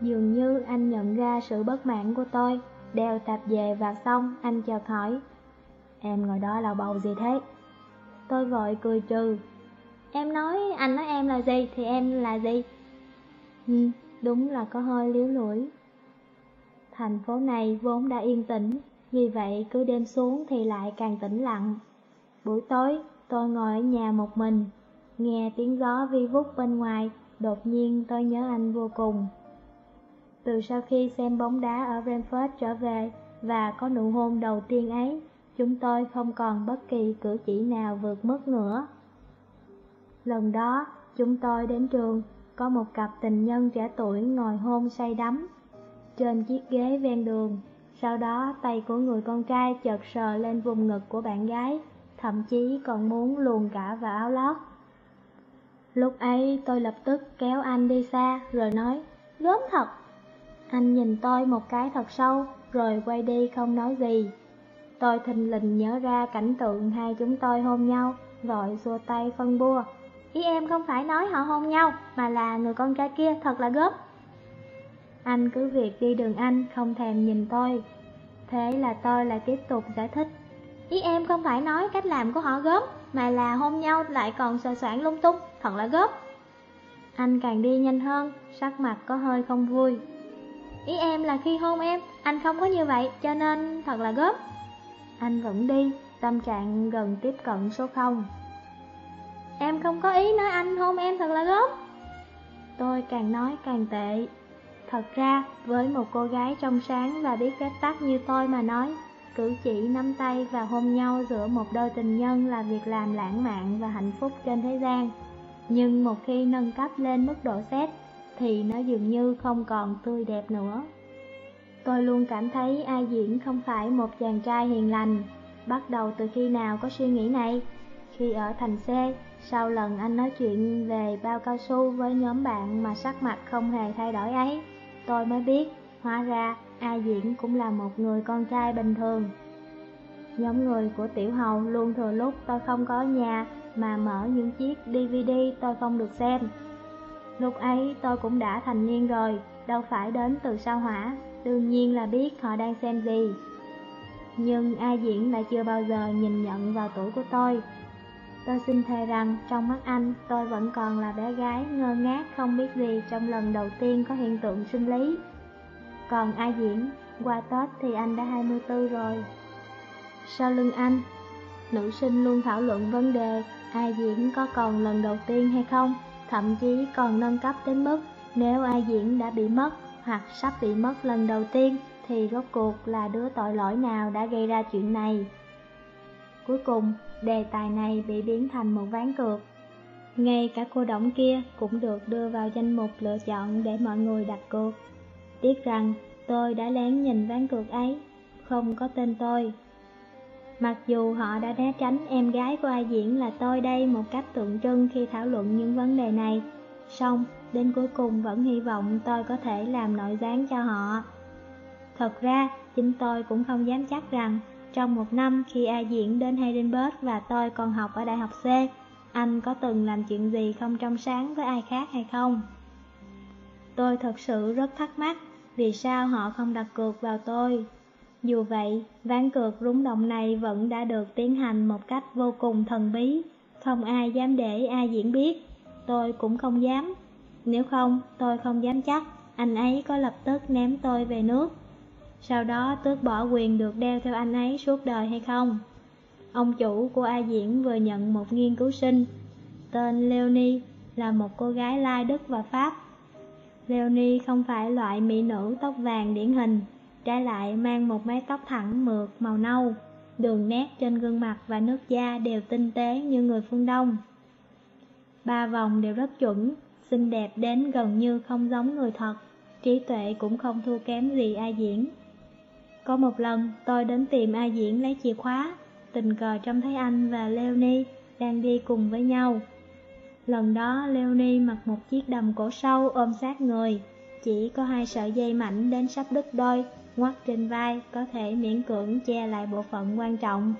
Dường như anh nhận ra sự bất mãn của tôi, đeo tạp về và xong, anh chợt hỏi. Em ngồi đó là bầu gì thế? Tôi vội cười trừ. Em nói, anh nói em là gì thì em là gì? Ừ, đúng là có hơi liếu lưỡi. Thành phố này vốn đã yên tĩnh, vì vậy cứ đêm xuống thì lại càng tĩnh lặng. Buổi tối, tôi ngồi ở nhà một mình, nghe tiếng gió vi vút bên ngoài, đột nhiên tôi nhớ anh vô cùng. Từ sau khi xem bóng đá ở Brentford trở về và có nụ hôn đầu tiên ấy, chúng tôi không còn bất kỳ cử chỉ nào vượt mức nữa. Lần đó, chúng tôi đến trường, có một cặp tình nhân trẻ tuổi ngồi hôn say đắm trên chiếc ghế ven đường. Sau đó tay của người con trai chợt sờ lên vùng ngực của bạn gái, thậm chí còn muốn luồn cả vào áo lót. Lúc ấy tôi lập tức kéo anh đi xa rồi nói, gớm thật. Anh nhìn tôi một cái thật sâu, rồi quay đi không nói gì. Tôi thình lình nhớ ra cảnh tượng hai chúng tôi hôn nhau, vội xua tay phân bua. Ý em không phải nói họ hôn nhau, mà là người con trai kia thật là gớm. Anh cứ việc đi đường anh, không thèm nhìn tôi. Thế là tôi lại tiếp tục giải thích. Ý em không phải nói cách làm của họ gớm, mà là hôn nhau lại còn sờ soạn lung tung, thật là gớm. Anh càng đi nhanh hơn, sắc mặt có hơi không vui. Ý em là khi hôn em, anh không có như vậy, cho nên thật là gớm. Anh vẫn đi, tâm trạng gần tiếp cận số 0. Em không có ý nói anh hôn em thật là gớm. Tôi càng nói càng tệ, Thật ra, với một cô gái trong sáng và biết phép tắc như tôi mà nói, cử chỉ nắm tay và hôn nhau giữa một đôi tình nhân là việc làm lãng mạn và hạnh phúc trên thế gian. Nhưng một khi nâng cấp lên mức độ xét, thì nó dường như không còn tươi đẹp nữa. Tôi luôn cảm thấy ai diễn không phải một chàng trai hiền lành. Bắt đầu từ khi nào có suy nghĩ này? Khi ở thành C, sau lần anh nói chuyện về bao cao su với nhóm bạn mà sắc mặt không hề thay đổi ấy. Tôi mới biết, hóa ra A Diễn cũng là một người con trai bình thường. Nhóm người của Tiểu Hầu luôn thừa lúc tôi không có nhà mà mở những chiếc DVD tôi không được xem. Lúc ấy tôi cũng đã thành niên rồi, đâu phải đến từ sao hỏa, đương nhiên là biết họ đang xem gì. Nhưng A Diễn lại chưa bao giờ nhìn nhận vào tuổi của tôi. Tôi xin thề rằng trong mắt anh tôi vẫn còn là bé gái ngơ ngác không biết gì trong lần đầu tiên có hiện tượng sinh lý. Còn ai diễn, qua Tết thì anh đã 24 rồi. Sau lưng anh, nữ sinh luôn thảo luận vấn đề ai diễn có còn lần đầu tiên hay không, thậm chí còn nâng cấp đến mức nếu ai diễn đã bị mất hoặc sắp bị mất lần đầu tiên thì rốt cuộc là đứa tội lỗi nào đã gây ra chuyện này. Cuối cùng, đề tài này bị biến thành một ván cược. Ngay cả cô động kia cũng được đưa vào danh mục lựa chọn để mọi người đặt cược. Tiếc rằng tôi đã lén nhìn ván cược ấy, không có tên tôi. Mặc dù họ đã né tránh em gái của ai diễn là tôi đây một cách tượng trưng khi thảo luận những vấn đề này, song đến cuối cùng vẫn hy vọng tôi có thể làm nội gián cho họ. Thật ra, chính tôi cũng không dám chắc rằng trong một năm khi A Diễn đến Heidelberg và tôi còn học ở Đại học C, anh có từng làm chuyện gì không trong sáng với ai khác hay không? Tôi thật sự rất thắc mắc vì sao họ không đặt cược vào tôi. Dù vậy, ván cược rúng động này vẫn đã được tiến hành một cách vô cùng thần bí, không ai dám để A Diễn biết, tôi cũng không dám. Nếu không, tôi không dám chắc anh ấy có lập tức ném tôi về nước sau đó tước bỏ quyền được đeo theo anh ấy suốt đời hay không. Ông chủ của A Diễn vừa nhận một nghiên cứu sinh, tên Leonie, là một cô gái Lai Đức và Pháp. Leonie không phải loại mỹ nữ tóc vàng điển hình, trái lại mang một mái tóc thẳng mượt màu nâu. đường nét trên gương mặt và nước da đều tinh tế như người phương Đông. Ba vòng đều rất chuẩn, xinh đẹp đến gần như không giống người thật, trí tuệ cũng không thua kém gì ai diễn. Có một lần tôi đến tìm A diễn lấy chìa khóa, tình cờ trông thấy anh và Leonie đang đi cùng với nhau. Lần đó Leonie mặc một chiếc đầm cổ sâu ôm sát người, chỉ có hai sợi dây mảnh đến sắp đứt đôi, ngoắt trên vai có thể miễn cưỡng che lại bộ phận quan trọng.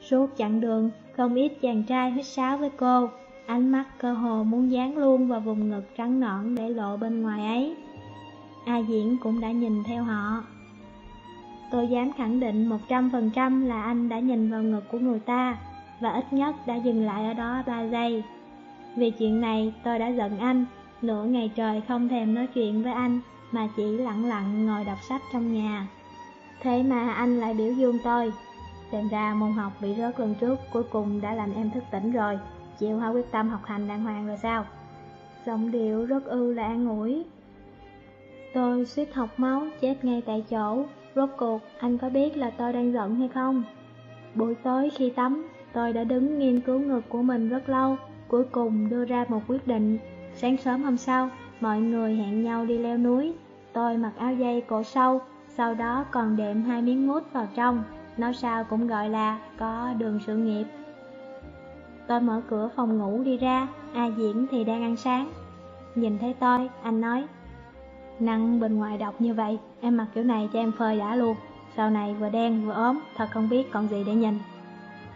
Suốt chặng đường, không ít chàng trai hít sáo với cô, ánh mắt cơ hồ muốn dán luôn vào vùng ngực trắng nõn để lộ bên ngoài ấy. A Diễn cũng đã nhìn theo họ. Tôi dám khẳng định 100% là anh đã nhìn vào ngực của người ta, và ít nhất đã dừng lại ở đó 3 giây. Vì chuyện này tôi đã giận anh, nửa ngày trời không thèm nói chuyện với anh, mà chỉ lặng lặng ngồi đọc sách trong nhà. Thế mà anh lại biểu dương tôi. Xem ra môn học bị rớt lần trước cuối cùng đã làm em thức tỉnh rồi, chịu hóa quyết tâm học hành đàng hoàng rồi sao? Giọng điệu rất ư là an ủi. Tôi suýt học máu chết ngay tại chỗ, rốt cuộc anh có biết là tôi đang giận hay không? Buổi tối khi tắm, tôi đã đứng nghiên cứu ngực của mình rất lâu, cuối cùng đưa ra một quyết định. Sáng sớm hôm sau, mọi người hẹn nhau đi leo núi. Tôi mặc áo dây cổ sâu, sau đó còn đệm hai miếng mút vào trong, nói sao cũng gọi là có đường sự nghiệp. Tôi mở cửa phòng ngủ đi ra, A Diễn thì đang ăn sáng. Nhìn thấy tôi, anh nói, Nắng bên ngoài độc như vậy, em mặc kiểu này cho em phơi đã luôn. Sau này vừa đen vừa ốm, thật không biết còn gì để nhìn.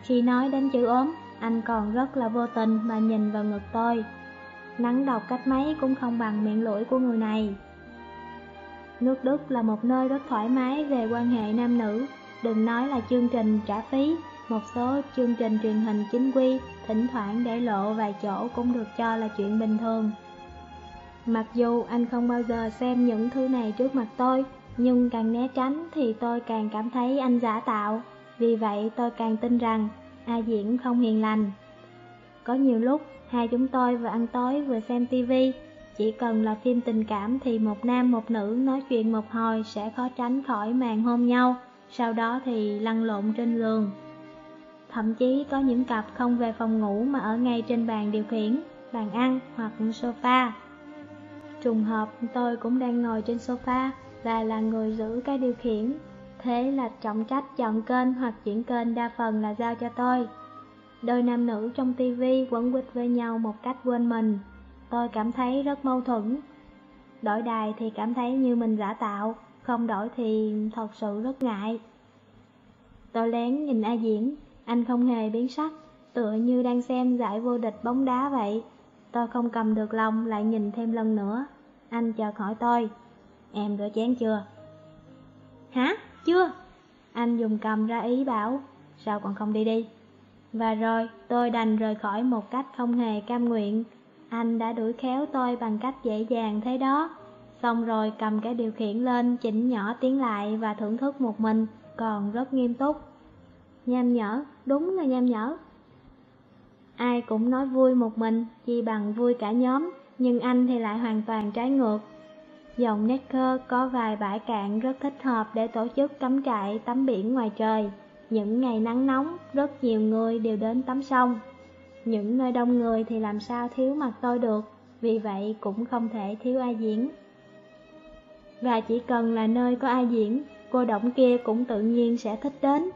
Khi nói đến chữ ốm, anh còn rất là vô tình mà nhìn vào ngực tôi. Nắng độc cách mấy cũng không bằng miệng lưỡi của người này. Nước Đức là một nơi rất thoải mái về quan hệ nam nữ, đừng nói là chương trình trả phí, một số chương trình truyền hình chính quy, thỉnh thoảng để lộ vài chỗ cũng được cho là chuyện bình thường. Mặc dù anh không bao giờ xem những thứ này trước mặt tôi, nhưng càng né tránh thì tôi càng cảm thấy anh giả tạo. Vì vậy tôi càng tin rằng A Diễn không hiền lành. Có nhiều lúc, hai chúng tôi vừa ăn tối vừa xem tivi, chỉ cần là phim tình cảm thì một nam một nữ nói chuyện một hồi sẽ khó tránh khỏi màn hôn nhau, sau đó thì lăn lộn trên giường. Thậm chí có những cặp không về phòng ngủ mà ở ngay trên bàn điều khiển, bàn ăn hoặc sofa. Trùng hợp tôi cũng đang ngồi trên sofa và là người giữ cái điều khiển. Thế là trọng trách chọn kênh hoặc chuyển kênh đa phần là giao cho tôi. Đôi nam nữ trong tivi quấn quýt với nhau một cách quên mình. Tôi cảm thấy rất mâu thuẫn. Đổi đài thì cảm thấy như mình giả tạo, không đổi thì thật sự rất ngại. Tôi lén nhìn A Diễn, anh không hề biến sắc, tựa như đang xem giải vô địch bóng đá vậy. Tôi không cầm được lòng lại nhìn thêm lần nữa. Anh chợt hỏi tôi, em rửa chén chưa? Hả? Chưa? Anh dùng cầm ra ý bảo, sao còn không đi đi? Và rồi tôi đành rời khỏi một cách không hề cam nguyện. Anh đã đuổi khéo tôi bằng cách dễ dàng thế đó. Xong rồi cầm cái điều khiển lên chỉnh nhỏ tiếng lại và thưởng thức một mình, còn rất nghiêm túc. Nham nhở, đúng là nham nhở. Ai cũng nói vui một mình, chi bằng vui cả nhóm, nhưng anh thì lại hoàn toàn trái ngược. Dòng Necker có vài bãi cạn rất thích hợp để tổ chức cắm trại tắm biển ngoài trời. Những ngày nắng nóng, rất nhiều người đều đến tắm sông. Những nơi đông người thì làm sao thiếu mặt tôi được, vì vậy cũng không thể thiếu ai diễn. Và chỉ cần là nơi có ai diễn, cô động kia cũng tự nhiên sẽ thích đến.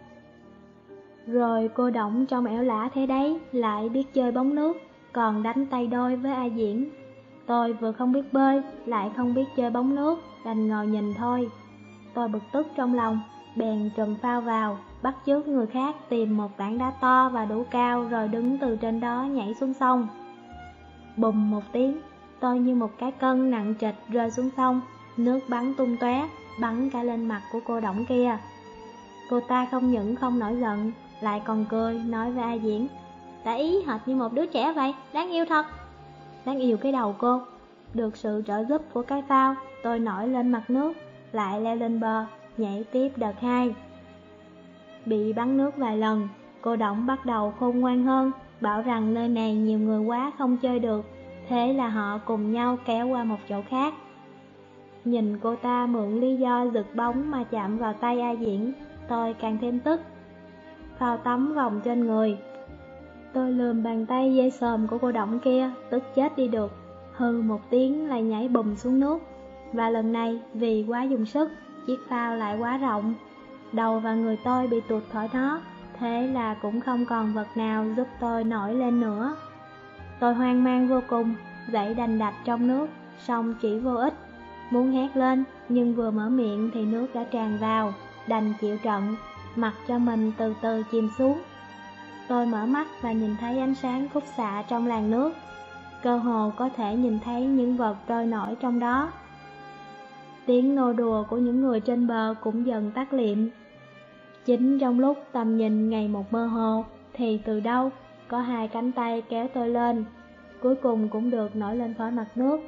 Rồi cô động trong ẻo lả thế đấy, lại biết chơi bóng nước, còn đánh tay đôi với ai diễn. Tôi vừa không biết bơi, lại không biết chơi bóng nước, đành ngồi nhìn thôi. Tôi bực tức trong lòng, bèn trùm phao vào, bắt chước người khác tìm một tảng đá to và đủ cao rồi đứng từ trên đó nhảy xuống sông. Bùm một tiếng, tôi như một cái cân nặng trịch rơi xuống sông, nước bắn tung tóe, bắn cả lên mặt của cô động kia. Cô ta không những không nổi giận, lại còn cười nói với A Diễn, đã ý hệt như một đứa trẻ vậy, đáng yêu thật. Đáng yêu cái đầu cô, được sự trợ giúp của cái phao, tôi nổi lên mặt nước, lại leo lên bờ, nhảy tiếp đợt hai. Bị bắn nước vài lần, cô Động bắt đầu khôn ngoan hơn, bảo rằng nơi này nhiều người quá không chơi được, thế là họ cùng nhau kéo qua một chỗ khác. Nhìn cô ta mượn lý do giật bóng mà chạm vào tay A Diễn, tôi càng thêm tức. Phao tắm vòng trên người. Tôi lườm bàn tay dây sờm của cô động kia, tức chết đi được. Hừ một tiếng lại nhảy bùm xuống nước. Và lần này, vì quá dùng sức, chiếc phao lại quá rộng. Đầu và người tôi bị tuột khỏi nó, thế là cũng không còn vật nào giúp tôi nổi lên nữa. Tôi hoang mang vô cùng, dậy đành đạch trong nước, xong chỉ vô ích. Muốn hét lên, nhưng vừa mở miệng thì nước đã tràn vào, đành chịu trận, mặc cho mình từ từ chìm xuống. Tôi mở mắt và nhìn thấy ánh sáng khúc xạ trong làn nước. Cơ hồ có thể nhìn thấy những vật trôi nổi trong đó. Tiếng nô đùa của những người trên bờ cũng dần tắt liệm. Chính trong lúc tầm nhìn ngày một mơ hồ, thì từ đâu có hai cánh tay kéo tôi lên, cuối cùng cũng được nổi lên khỏi mặt nước.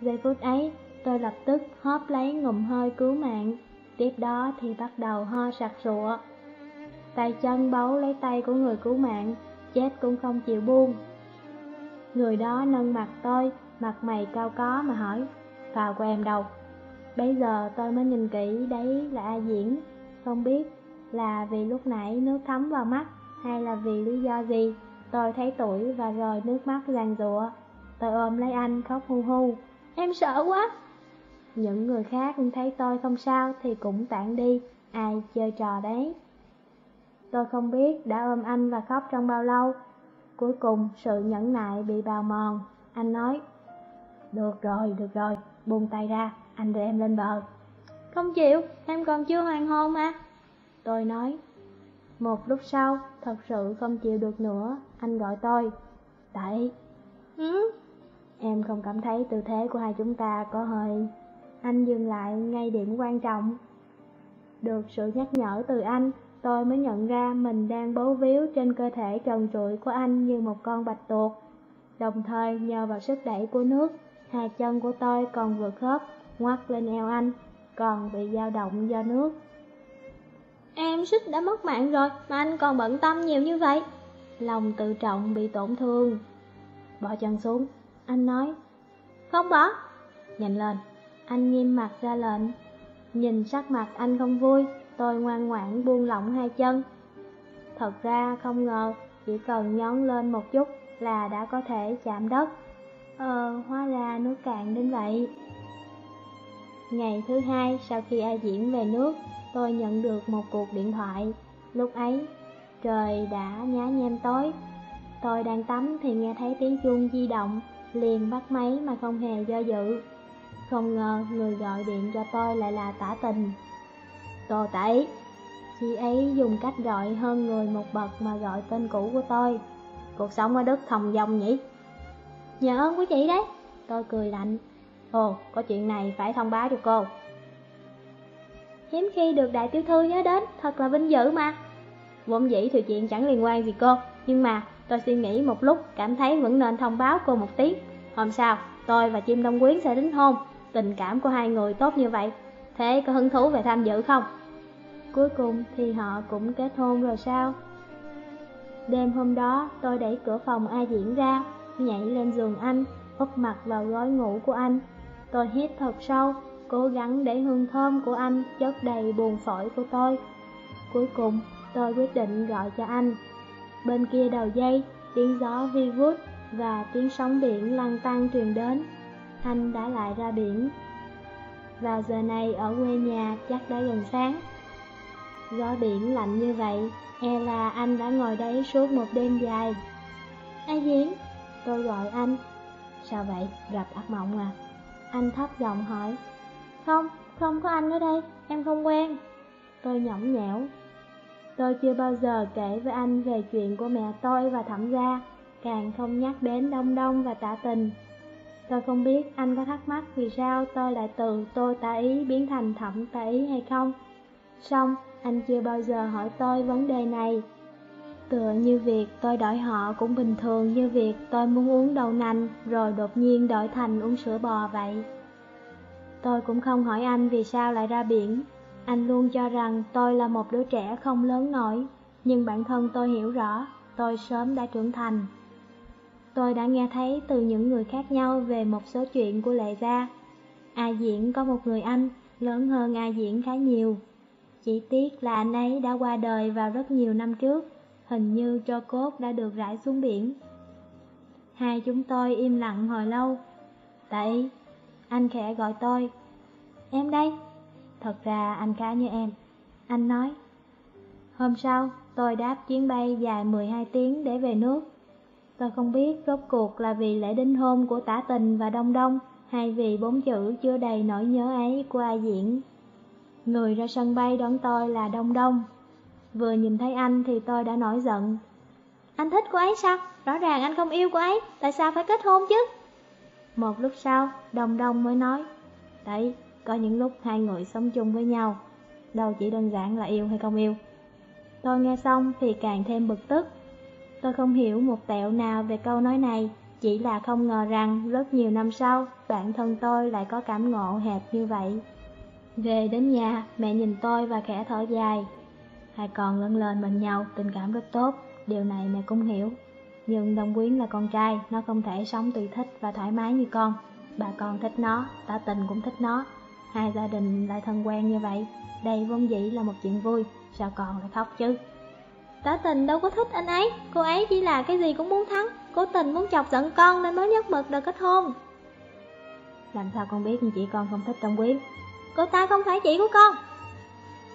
Giây phút ấy, tôi lập tức hóp lấy ngụm hơi cứu mạng, tiếp đó thì bắt đầu ho sặc sụa. Tay chân bấu lấy tay của người cứu mạng, chết cũng không chịu buông. Người đó nâng mặt tôi, mặt mày cao có mà hỏi, phào của em đâu? Bây giờ tôi mới nhìn kỹ đấy là A Diễn, không biết là vì lúc nãy nước thấm vào mắt hay là vì lý do gì. Tôi thấy tuổi và rời nước mắt ràng rụa. Tôi ôm lấy anh khóc hu hu. Em sợ quá. Những người khác thấy tôi không sao thì cũng tản đi, ai chơi trò đấy. Tôi không biết đã ôm anh và khóc trong bao lâu. Cuối cùng sự nhẫn nại bị bào mòn. Anh nói, được rồi, được rồi, buông tay ra, anh đưa em lên bờ. Không chịu, em còn chưa hoàn hôn mà. Tôi nói, một lúc sau, thật sự không chịu được nữa, anh gọi tôi. Tại... Ừ? Em không cảm thấy tư thế của hai chúng ta có hơi... Anh dừng lại ngay điểm quan trọng. Được sự nhắc nhở từ anh, tôi mới nhận ra mình đang bấu víu trên cơ thể trần trụi của anh như một con bạch tuộc. Đồng thời nhờ vào sức đẩy của nước, hai chân của tôi còn vừa khớp, ngoắt lên eo anh, còn bị dao động do nước. Em suýt đã mất mạng rồi mà anh còn bận tâm nhiều như vậy. Lòng tự trọng bị tổn thương. Bỏ chân xuống, anh nói. Không bỏ. Nhìn lên, anh nghiêm mặt ra lệnh. Nhìn sắc mặt anh không vui, tôi ngoan ngoãn buông lỏng hai chân. Thật ra không ngờ, chỉ cần nhón lên một chút là đã có thể chạm đất. Ờ, hóa ra nước cạn đến vậy. Ngày thứ hai sau khi A diễm về nước, tôi nhận được một cuộc điện thoại. Lúc ấy, trời đã nhá nhem tối. Tôi đang tắm thì nghe thấy tiếng chuông di động, liền bắt máy mà không hề do dự. Không ngờ người gọi điện cho tôi lại là tả tình. Tô tẩy, chị ấy dùng cách gọi hơn người một bậc mà gọi tên cũ của tôi. Cuộc sống ở Đức thòng dòng nhỉ? Nhờ ơn của chị đấy. Tôi cười lạnh. Ồ, có chuyện này phải thông báo cho cô. Hiếm khi được đại tiểu thư nhớ đến, thật là vinh dự mà. Vốn dĩ thì chuyện chẳng liên quan gì cô, nhưng mà tôi suy nghĩ một lúc, cảm thấy vẫn nên thông báo cô một tiếng. Hôm sau, tôi và chim đông quyến sẽ đính hôn, tình cảm của hai người tốt như vậy. Thế có hứng thú về tham dự không? Cuối cùng thì họ cũng kết hôn rồi sao? Đêm hôm đó, tôi đẩy cửa phòng A Diễn ra, nhảy lên giường anh, úp mặt vào gói ngủ của anh. Tôi hít thật sâu, cố gắng để hương thơm của anh chất đầy buồn phổi của tôi. Cuối cùng, tôi quyết định gọi cho anh. Bên kia đầu dây, tiếng gió vi vút và tiếng sóng biển lăn tăng truyền đến. Anh đã lại ra biển. Và giờ này ở quê nhà chắc đã gần sáng. Gió biển lạnh như vậy, e là anh đã ngồi đấy suốt một đêm dài. Ai diễn? Tôi gọi anh. Sao vậy? Gặp ác mộng à? Anh thấp giọng hỏi. Không, không có anh ở đây, em không quen. Tôi nhõng nhẽo. Tôi chưa bao giờ kể với anh về chuyện của mẹ tôi và thẩm gia, càng không nhắc đến đông đông và tả tình. Tôi không biết anh có thắc mắc vì sao tôi lại từ tôi tả ý biến thành thẩm tả ý hay không. Xong, anh chưa bao giờ hỏi tôi vấn đề này. Tựa như việc tôi đổi họ cũng bình thường như việc tôi muốn uống đậu nành rồi đột nhiên đổi thành uống sữa bò vậy. Tôi cũng không hỏi anh vì sao lại ra biển. Anh luôn cho rằng tôi là một đứa trẻ không lớn nổi, nhưng bản thân tôi hiểu rõ, tôi sớm đã trưởng thành. Tôi đã nghe thấy từ những người khác nhau về một số chuyện của Lệ Gia. A Diễn có một người anh, lớn hơn A Diễn khá nhiều. chỉ tiếc là anh ấy đã qua đời vào rất nhiều năm trước, hình như cho cốt đã được rải xuống biển. Hai chúng tôi im lặng hồi lâu. Tại anh khẽ gọi tôi. Em đây. Thật ra anh khá như em. Anh nói. Hôm sau, tôi đáp chuyến bay dài 12 tiếng để về nước. Tôi không biết rốt cuộc là vì lễ đính hôn của tả tình và đông đông hay vì bốn chữ chưa đầy nỗi nhớ ấy của ai diễn. Người ra sân bay đón tôi là Đông Đông. Vừa nhìn thấy anh thì tôi đã nổi giận. Anh thích cô ấy sao? Rõ ràng anh không yêu cô ấy, tại sao phải kết hôn chứ? Một lúc sau, Đông Đông mới nói, Đấy, có những lúc hai người sống chung với nhau, đâu chỉ đơn giản là yêu hay không yêu. Tôi nghe xong thì càng thêm bực tức. Tôi không hiểu một tẹo nào về câu nói này, chỉ là không ngờ rằng rất nhiều năm sau, bản thân tôi lại có cảm ngộ hẹp như vậy. Về đến nhà, mẹ nhìn tôi và khẽ thở dài. Hai con lớn lên bên nhau, tình cảm rất tốt, điều này mẹ cũng hiểu. Nhưng Đông Quyến là con trai, nó không thể sống tùy thích và thoải mái như con. Bà con thích nó, tả tình cũng thích nó. Hai gia đình lại thân quen như vậy, đây vốn dĩ là một chuyện vui, sao còn lại khóc chứ? Tả tình đâu có thích anh ấy, cô ấy chỉ là cái gì cũng muốn thắng, cố tình muốn chọc giận con nên mới nhất mực đòi kết hôn. Làm sao con biết chị con không thích Đông Quyến? Cô ta không phải chị của con.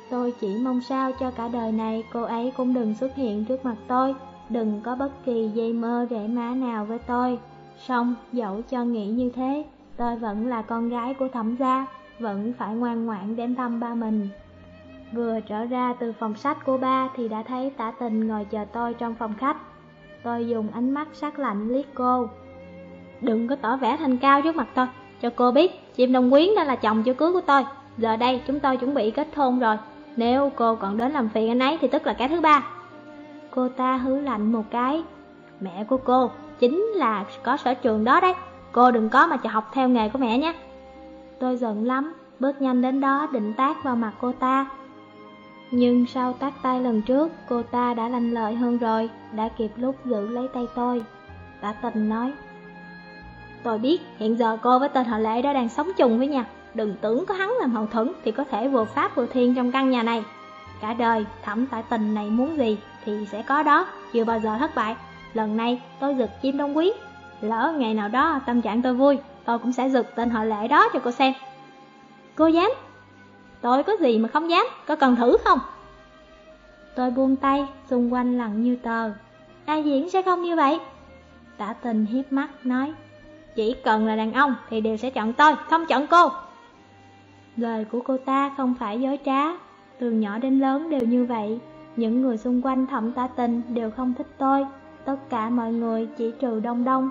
Tôi chỉ mong sao cho cả đời này cô ấy cũng đừng xuất hiện trước mặt tôi. Đừng có bất kỳ dây mơ rễ má nào với tôi. Xong dẫu cho nghĩ như thế Tôi vẫn là con gái của thẩm gia Vẫn phải ngoan ngoãn đến thăm ba mình. Vừa trở ra từ phòng sách của ba Thì đã thấy tả tình ngồi chờ tôi trong phòng khách Tôi dùng ánh mắt sắc lạnh liếc cô Đừng có tỏ vẻ thành cao trước mặt tôi cho cô biết, chim đồng quyến đã là chồng chưa cưới của tôi. Giờ đây chúng tôi chuẩn bị kết hôn rồi. Nếu cô còn đến làm phiền anh ấy thì tức là cái thứ ba. Cô ta hứ lạnh một cái. Mẹ của cô chính là có sở trường đó đấy. Cô đừng có mà chờ học theo nghề của mẹ nhé. Tôi giận lắm, bước nhanh đến đó định tác vào mặt cô ta. Nhưng sau tác tay lần trước, cô ta đã lanh lợi hơn rồi, đã kịp lúc giữ lấy tay tôi. Tả tình nói, Tôi biết hiện giờ cô với tên họ lệ đó đang sống chung với nhau. Đừng tưởng có hắn làm hậu thuẫn thì có thể vừa pháp vừa thiên trong căn nhà này. Cả đời thẩm tả tình này muốn gì thì sẽ có đó Chưa bao giờ thất bại. Lần này tôi giật chim đông quý. Lỡ ngày nào đó tâm trạng tôi vui Tôi cũng sẽ giật tên họ lệ đó cho cô xem. Cô dám? Tôi có gì mà không dám? Có cần thử không? Tôi buông tay Xung quanh lặng như tờ. Ai diễn sẽ không như vậy? Tả tình hiếp mắt nói chỉ cần là đàn ông thì đều sẽ chọn tôi, không chọn cô. Lời của cô ta không phải dối trá. Từ nhỏ đến lớn đều như vậy. Những người xung quanh thẩm tả tình đều không thích tôi. Tất cả mọi người chỉ trừ đông đông.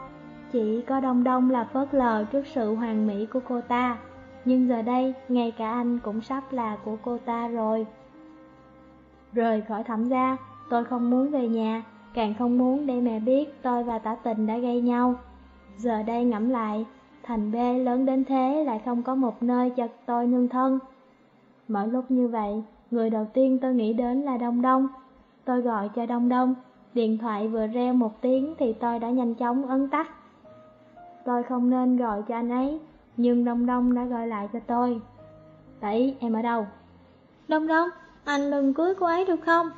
Chỉ có đông đông là phớt lờ trước sự hoàn mỹ của cô ta. Nhưng giờ đây, ngay cả anh cũng sắp là của cô ta rồi Rời khỏi thẩm gia, tôi không muốn về nhà Càng không muốn để mẹ biết tôi và tả tình đã gây nhau Giờ đây ngẫm lại, thành bê lớn đến thế lại không có một nơi cho tôi nương thân. Mỗi lúc như vậy, người đầu tiên tôi nghĩ đến là Đông Đông. Tôi gọi cho Đông Đông, điện thoại vừa reo một tiếng thì tôi đã nhanh chóng ấn tắt. Tôi không nên gọi cho anh ấy, nhưng Đông Đông đã gọi lại cho tôi. Đấy, em ở đâu? Đông Đông, anh đừng cưới cô ấy được không?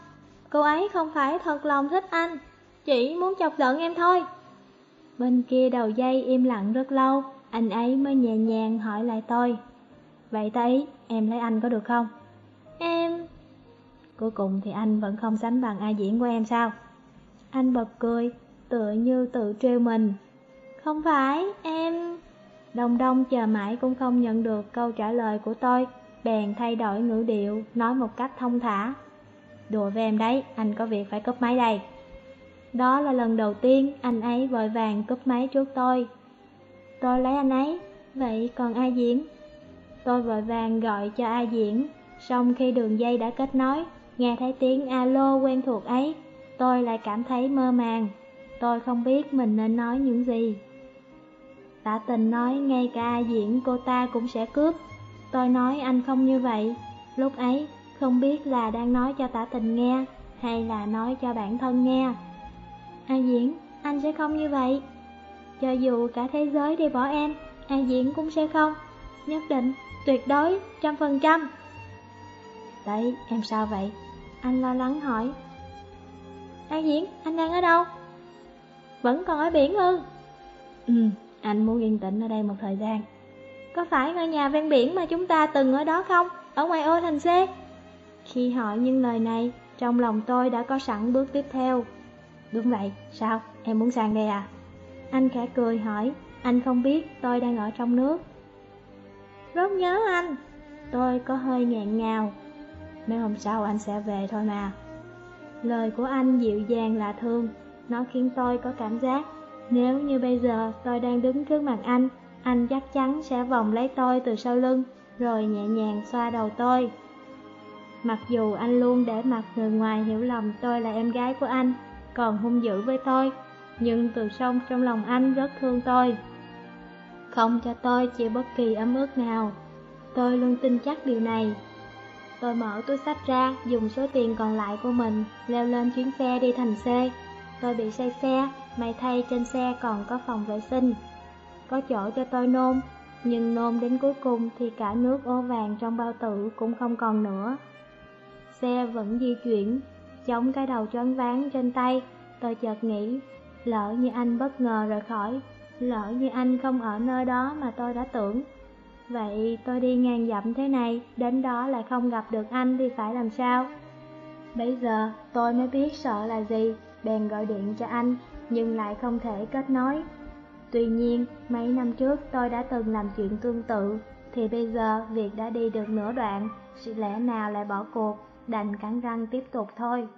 Cô ấy không phải thật lòng thích anh, chỉ muốn chọc giận em thôi. Bên kia đầu dây im lặng rất lâu, anh ấy mới nhẹ nhàng hỏi lại tôi. Vậy thấy em lấy anh có được không? Em... Cuối cùng thì anh vẫn không sánh bằng ai diễn của em sao? Anh bật cười, tựa như tự trêu mình. Không phải, em... Đông đông chờ mãi cũng không nhận được câu trả lời của tôi, bèn thay đổi ngữ điệu, nói một cách thông thả. Đùa với em đấy, anh có việc phải cúp máy đây. Đó là lần đầu tiên anh ấy vội vàng cúp máy trước tôi. Tôi lấy anh ấy, vậy còn ai diễn? Tôi vội vàng gọi cho ai diễn, xong khi đường dây đã kết nối, nghe thấy tiếng alo quen thuộc ấy, tôi lại cảm thấy mơ màng. Tôi không biết mình nên nói những gì. Tả tình nói ngay cả diễn cô ta cũng sẽ cướp. Tôi nói anh không như vậy. Lúc ấy, không biết là đang nói cho tả tình nghe, hay là nói cho bản thân nghe. A Diễn, anh sẽ không như vậy. Cho dù cả thế giới đi bỏ em, A Diễn cũng sẽ không. Nhất định, tuyệt đối, trăm phần trăm. Đấy, em sao vậy? Anh lo lắng hỏi. A Diễn, anh đang ở đâu? Vẫn còn ở biển ư? Ừ, anh muốn yên tĩnh ở đây một thời gian. Có phải ngôi nhà ven biển mà chúng ta từng ở đó không? Ở ngoài ô thành C? Khi hỏi những lời này, trong lòng tôi đã có sẵn bước tiếp theo. Đúng vậy, sao? Em muốn sang đây à? Anh khẽ cười hỏi, anh không biết tôi đang ở trong nước. Rất nhớ anh. Tôi có hơi ngẹn ngào. Mấy hôm sau anh sẽ về thôi mà. Lời của anh dịu dàng lạ thương, nó khiến tôi có cảm giác nếu như bây giờ tôi đang đứng trước mặt anh, anh chắc chắn sẽ vòng lấy tôi từ sau lưng, rồi nhẹ nhàng xoa đầu tôi. Mặc dù anh luôn để mặt người ngoài hiểu lầm tôi là em gái của anh, còn hung dữ với tôi, nhưng từ sâu trong lòng anh rất thương tôi. Không cho tôi chịu bất kỳ ấm ức nào. Tôi luôn tin chắc điều này. Tôi mở túi sách ra, dùng số tiền còn lại của mình, leo lên chuyến xe đi thành xe. Tôi bị say xe, may thay trên xe còn có phòng vệ sinh. Có chỗ cho tôi nôn, nhưng nôn đến cuối cùng thì cả nước ô vàng trong bao tử cũng không còn nữa. Xe vẫn di chuyển, chống cái đầu choáng váng trên tay, tôi chợt nghĩ, lỡ như anh bất ngờ rời khỏi, lỡ như anh không ở nơi đó mà tôi đã tưởng. Vậy tôi đi ngàn dặm thế này, đến đó lại không gặp được anh thì phải làm sao? Bây giờ tôi mới biết sợ là gì, bèn gọi điện cho anh, nhưng lại không thể kết nối. Tuy nhiên, mấy năm trước tôi đã từng làm chuyện tương tự, thì bây giờ việc đã đi được nửa đoạn, sự lẽ nào lại bỏ cuộc, đành cắn răng tiếp tục thôi.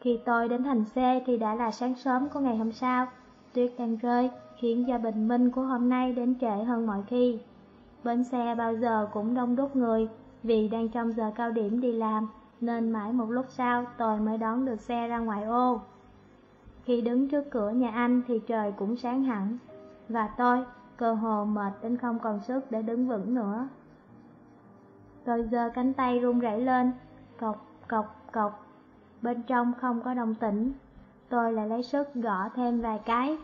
Khi tôi đến thành xe thì đã là sáng sớm của ngày hôm sau, tuyết đang rơi, khiến cho bình minh của hôm nay đến trễ hơn mọi khi. Bến xe bao giờ cũng đông đúc người, vì đang trong giờ cao điểm đi làm, nên mãi một lúc sau tôi mới đón được xe ra ngoài ô. Khi đứng trước cửa nhà anh thì trời cũng sáng hẳn, và tôi cơ hồ mệt đến không còn sức để đứng vững nữa. Tôi giơ cánh tay run rẩy lên, cộc cộc cộc, bên trong không có đồng tĩnh. Tôi lại lấy sức gõ thêm vài cái,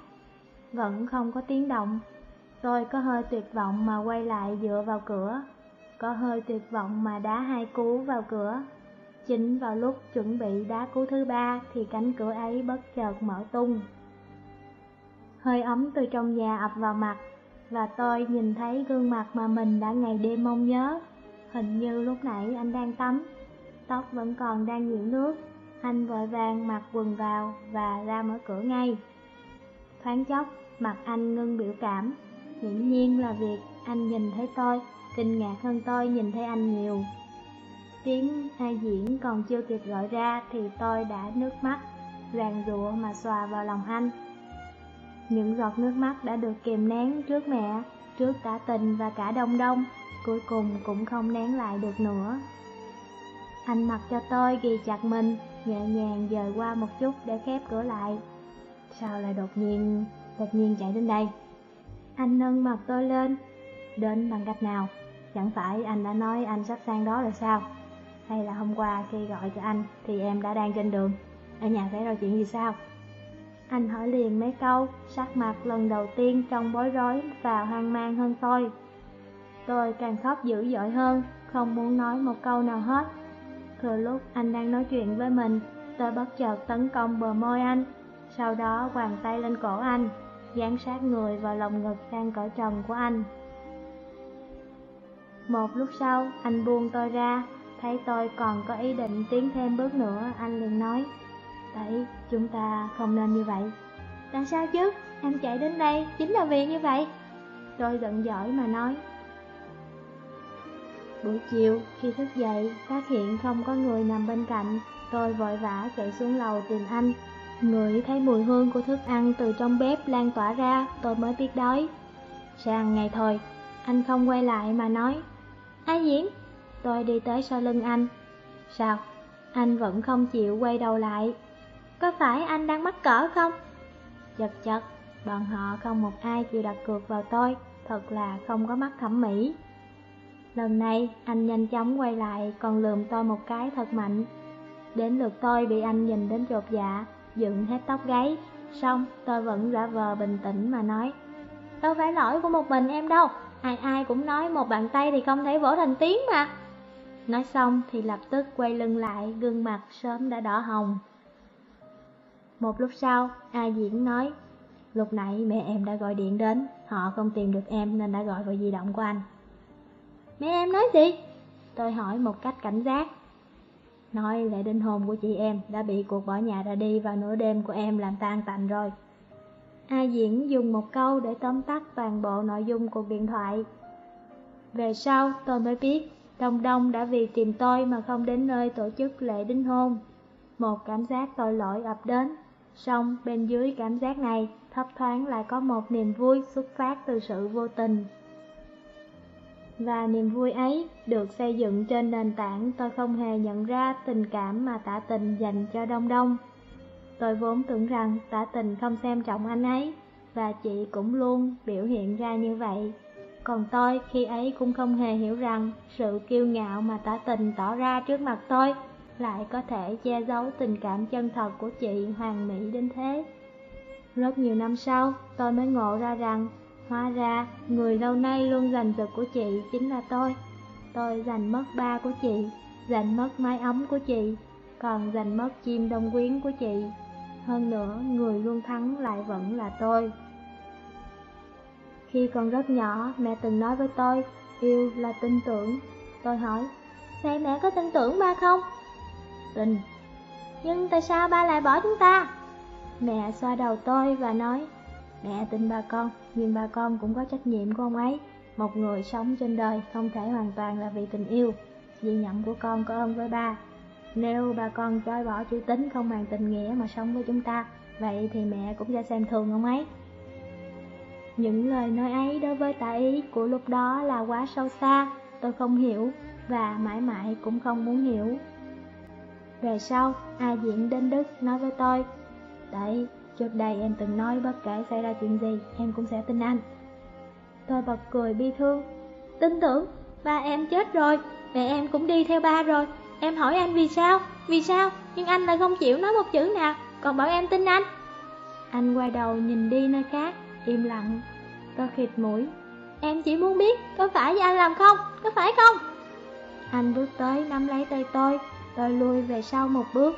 vẫn không có tiếng động. Tôi có hơi tuyệt vọng mà quay lại dựa vào cửa, có hơi tuyệt vọng mà đá hai cú vào cửa. Chính vào lúc chuẩn bị đá cú thứ ba thì cánh cửa ấy bất chợt mở tung. Hơi ấm từ trong nhà ập vào mặt, và tôi nhìn thấy gương mặt mà mình đã ngày đêm mong nhớ. Hình như lúc nãy anh đang tắm, tóc vẫn còn đang nhiễm nước. Anh vội vàng mặc quần vào và ra mở cửa ngay. Thoáng chốc, mặt anh ngưng biểu cảm. Hiển nhiên là việc anh nhìn thấy tôi, kinh ngạc hơn tôi nhìn thấy anh nhiều. Tiếng hai diễn còn chưa kịp gọi ra thì tôi đã nước mắt, ràng rụa mà xòa vào lòng anh. Những giọt nước mắt đã được kìm nén trước mẹ, trước cả tình và cả đông đông, cuối cùng cũng không nén lại được nữa. Anh mặc cho tôi ghi chặt mình, nhẹ nhàng dời qua một chút để khép cửa lại. Sao lại đột nhiên, đột nhiên chạy đến đây? Anh nâng mặt tôi lên. Đến bằng cách nào? Chẳng phải anh đã nói anh sắp sang đó là sao? Hay là hôm qua khi gọi cho anh thì em đã đang trên đường? Ở nhà xảy ra chuyện gì sao? Anh hỏi liền mấy câu, sắc mặt lần đầu tiên trong bối rối và hoang mang hơn tôi. Tôi càng khóc dữ dội hơn, không muốn nói một câu nào hết. Thừa lúc anh đang nói chuyện với mình, tôi bất chợt tấn công bờ môi anh, sau đó quàng tay lên cổ anh, dán sát người vào lòng ngực đang cởi trần của anh. Một lúc sau, anh buông tôi ra, thấy tôi còn có ý định tiến thêm bước nữa, anh liền nói, vậy chúng ta không nên như vậy. Tại sao chứ? Em chạy đến đây chính là vì như vậy. Tôi giận dỗi mà nói. Buổi chiều, khi thức dậy, phát hiện không có người nằm bên cạnh, tôi vội vã chạy xuống lầu tìm anh. ngửi thấy mùi hương của thức ăn từ trong bếp lan tỏa ra, tôi mới biết đói. Sang ngày thôi, anh không quay lại mà nói. Ai diễn? Tôi đi tới sau lưng anh. Sao? Anh vẫn không chịu quay đầu lại. Có phải anh đang mắc cỡ không? Chật chật, bọn họ không một ai chịu đặt cược vào tôi, thật là không có mắt thẩm mỹ. Lần này, anh nhanh chóng quay lại còn lườm tôi một cái thật mạnh. Đến lượt tôi bị anh nhìn đến chột dạ, dựng hết tóc gáy. Xong, tôi vẫn giả vờ bình tĩnh mà nói. Đâu phải lỗi của một mình em đâu, ai ai cũng nói một bàn tay thì không thể vỗ thành tiếng mà. Nói xong thì lập tức quay lưng lại, gương mặt sớm đã đỏ hồng. Một lúc sau, A Diễn nói, lúc nãy mẹ em đã gọi điện đến, họ không tìm được em nên đã gọi vào di động của anh. Mẹ em nói gì? Tôi hỏi một cách cảnh giác. Nói lễ đinh hôn của chị em đã bị cuộc bỏ nhà ra đi vào nửa đêm của em làm tan tành rồi. A Diễn dùng một câu để tóm tắt toàn bộ nội dung cuộc điện thoại. Về sau tôi mới biết Đông Đông đã vì tìm tôi mà không đến nơi tổ chức lễ đính hôn. Một cảm giác tội lỗi ập đến, song bên dưới cảm giác này thấp thoáng lại có một niềm vui xuất phát từ sự vô tình. Và niềm vui ấy được xây dựng trên nền tảng tôi không hề nhận ra tình cảm mà tả tình dành cho Đông Đông. Tôi vốn tưởng rằng tả tình không xem trọng anh ấy, và chị cũng luôn biểu hiện ra như vậy. Còn tôi khi ấy cũng không hề hiểu rằng sự kiêu ngạo mà tả tình tỏ ra trước mặt tôi lại có thể che giấu tình cảm chân thật của chị Hoàng Mỹ đến thế. Rất nhiều năm sau, tôi mới ngộ ra rằng Hóa ra, người lâu nay luôn giành giật của chị chính là tôi. Tôi giành mất ba của chị, giành mất mái ấm của chị, còn giành mất chim đông quyến của chị. Hơn nữa, người luôn thắng lại vẫn là tôi. Khi còn rất nhỏ, mẹ từng nói với tôi, yêu là tin tưởng. Tôi hỏi, vậy mẹ có tin tưởng ba không? Tin. Nhưng tại sao ba lại bỏ chúng ta? Mẹ xoa đầu tôi và nói, Mẹ tin ba con, nhưng ba con cũng có trách nhiệm của ông ấy. Một người sống trên đời không thể hoàn toàn là vì tình yêu. Di nhận của con có ơn với ba. Nếu ba con chối bỏ chữ tính không màng tình nghĩa mà sống với chúng ta, vậy thì mẹ cũng sẽ xem thường ông ấy. Những lời nói ấy đối với tả ý của lúc đó là quá sâu xa, tôi không hiểu và mãi mãi cũng không muốn hiểu. Về sau, A Diện đến Đức nói với tôi, Đấy, Trước đây em từng nói bất kể xảy ra chuyện gì, em cũng sẽ tin anh. Tôi bật cười bi thương. Tin tưởng, ba em chết rồi, mẹ em cũng đi theo ba rồi. Em hỏi anh vì sao, vì sao, nhưng anh lại không chịu nói một chữ nào, còn bảo em tin anh. Anh quay đầu nhìn đi nơi khác, im lặng. Tôi khịt mũi. Em chỉ muốn biết, có phải do anh làm không, có phải không? Anh bước tới nắm lấy tay tôi, tôi lui về sau một bước.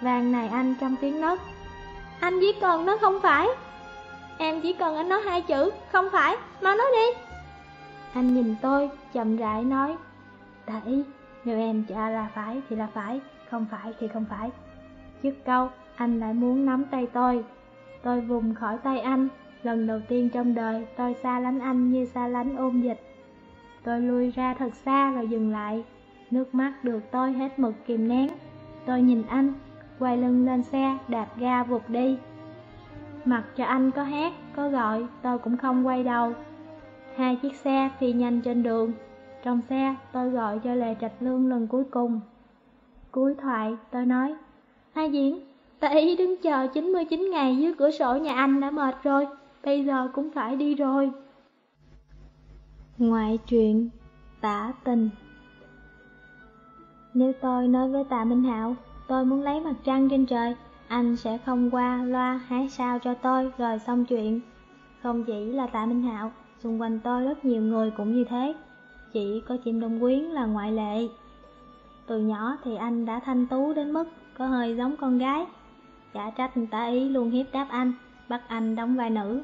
Vàng này anh trong tiếng nấc anh chỉ cần nó không phải Em chỉ cần anh nói hai chữ Không phải, mau nói đi Anh nhìn tôi, chậm rãi nói Tại nếu em cho là phải thì là phải Không phải thì không phải Dứt câu, anh lại muốn nắm tay tôi Tôi vùng khỏi tay anh Lần đầu tiên trong đời tôi xa lánh anh như xa lánh ôn dịch Tôi lui ra thật xa rồi dừng lại Nước mắt được tôi hết mực kìm nén Tôi nhìn anh quay lưng lên xe, đạp ga vụt đi. Mặc cho anh có hát, có gọi, tôi cũng không quay đầu. Hai chiếc xe phi nhanh trên đường. Trong xe, tôi gọi cho Lệ Trạch Lương lần cuối cùng. Cuối thoại, tôi nói, Hai diễn, ta ý đứng chờ 99 ngày dưới cửa sổ nhà anh đã mệt rồi, bây giờ cũng phải đi rồi. Ngoại truyện, tả tình Nếu tôi nói với tạ Minh Hạo Tôi muốn lấy mặt trăng trên trời, anh sẽ không qua loa hái sao cho tôi rồi xong chuyện. Không chỉ là tạ Minh Hạo, xung quanh tôi rất nhiều người cũng như thế. Chỉ có chim đông quyến là ngoại lệ. Từ nhỏ thì anh đã thanh tú đến mức có hơi giống con gái. Chả trách người ta ý luôn hiếp đáp anh, bắt anh đóng vai nữ.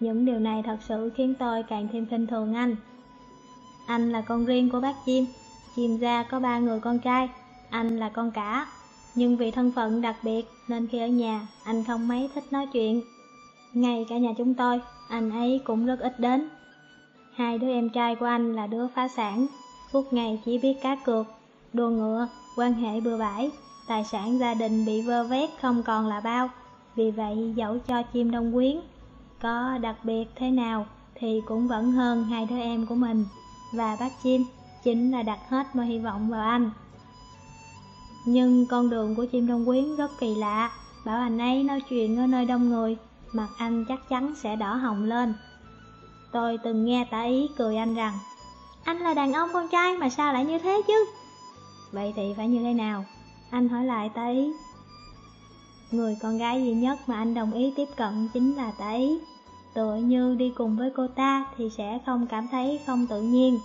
Những điều này thật sự khiến tôi càng thêm khinh thường anh. Anh là con riêng của bác chim, chim ra có ba người con trai, anh là con cả, nhưng vì thân phận đặc biệt nên khi ở nhà anh không mấy thích nói chuyện. Ngay cả nhà chúng tôi, anh ấy cũng rất ít đến. Hai đứa em trai của anh là đứa phá sản, suốt ngày chỉ biết cá cược, đua ngựa, quan hệ bừa bãi, tài sản gia đình bị vơ vét không còn là bao. Vì vậy dẫu cho chim đông quyến, có đặc biệt thế nào thì cũng vẫn hơn hai đứa em của mình. Và bác chim chính là đặt hết mọi hy vọng vào anh. Nhưng con đường của chim đông quyến rất kỳ lạ Bảo anh ấy nói chuyện ở nơi đông người Mặt anh chắc chắn sẽ đỏ hồng lên Tôi từng nghe tả ý cười anh rằng Anh là đàn ông con trai mà sao lại như thế chứ Vậy thì phải như thế nào Anh hỏi lại tả ý Người con gái duy nhất mà anh đồng ý tiếp cận chính là tả ý Tựa như đi cùng với cô ta thì sẽ không cảm thấy không tự nhiên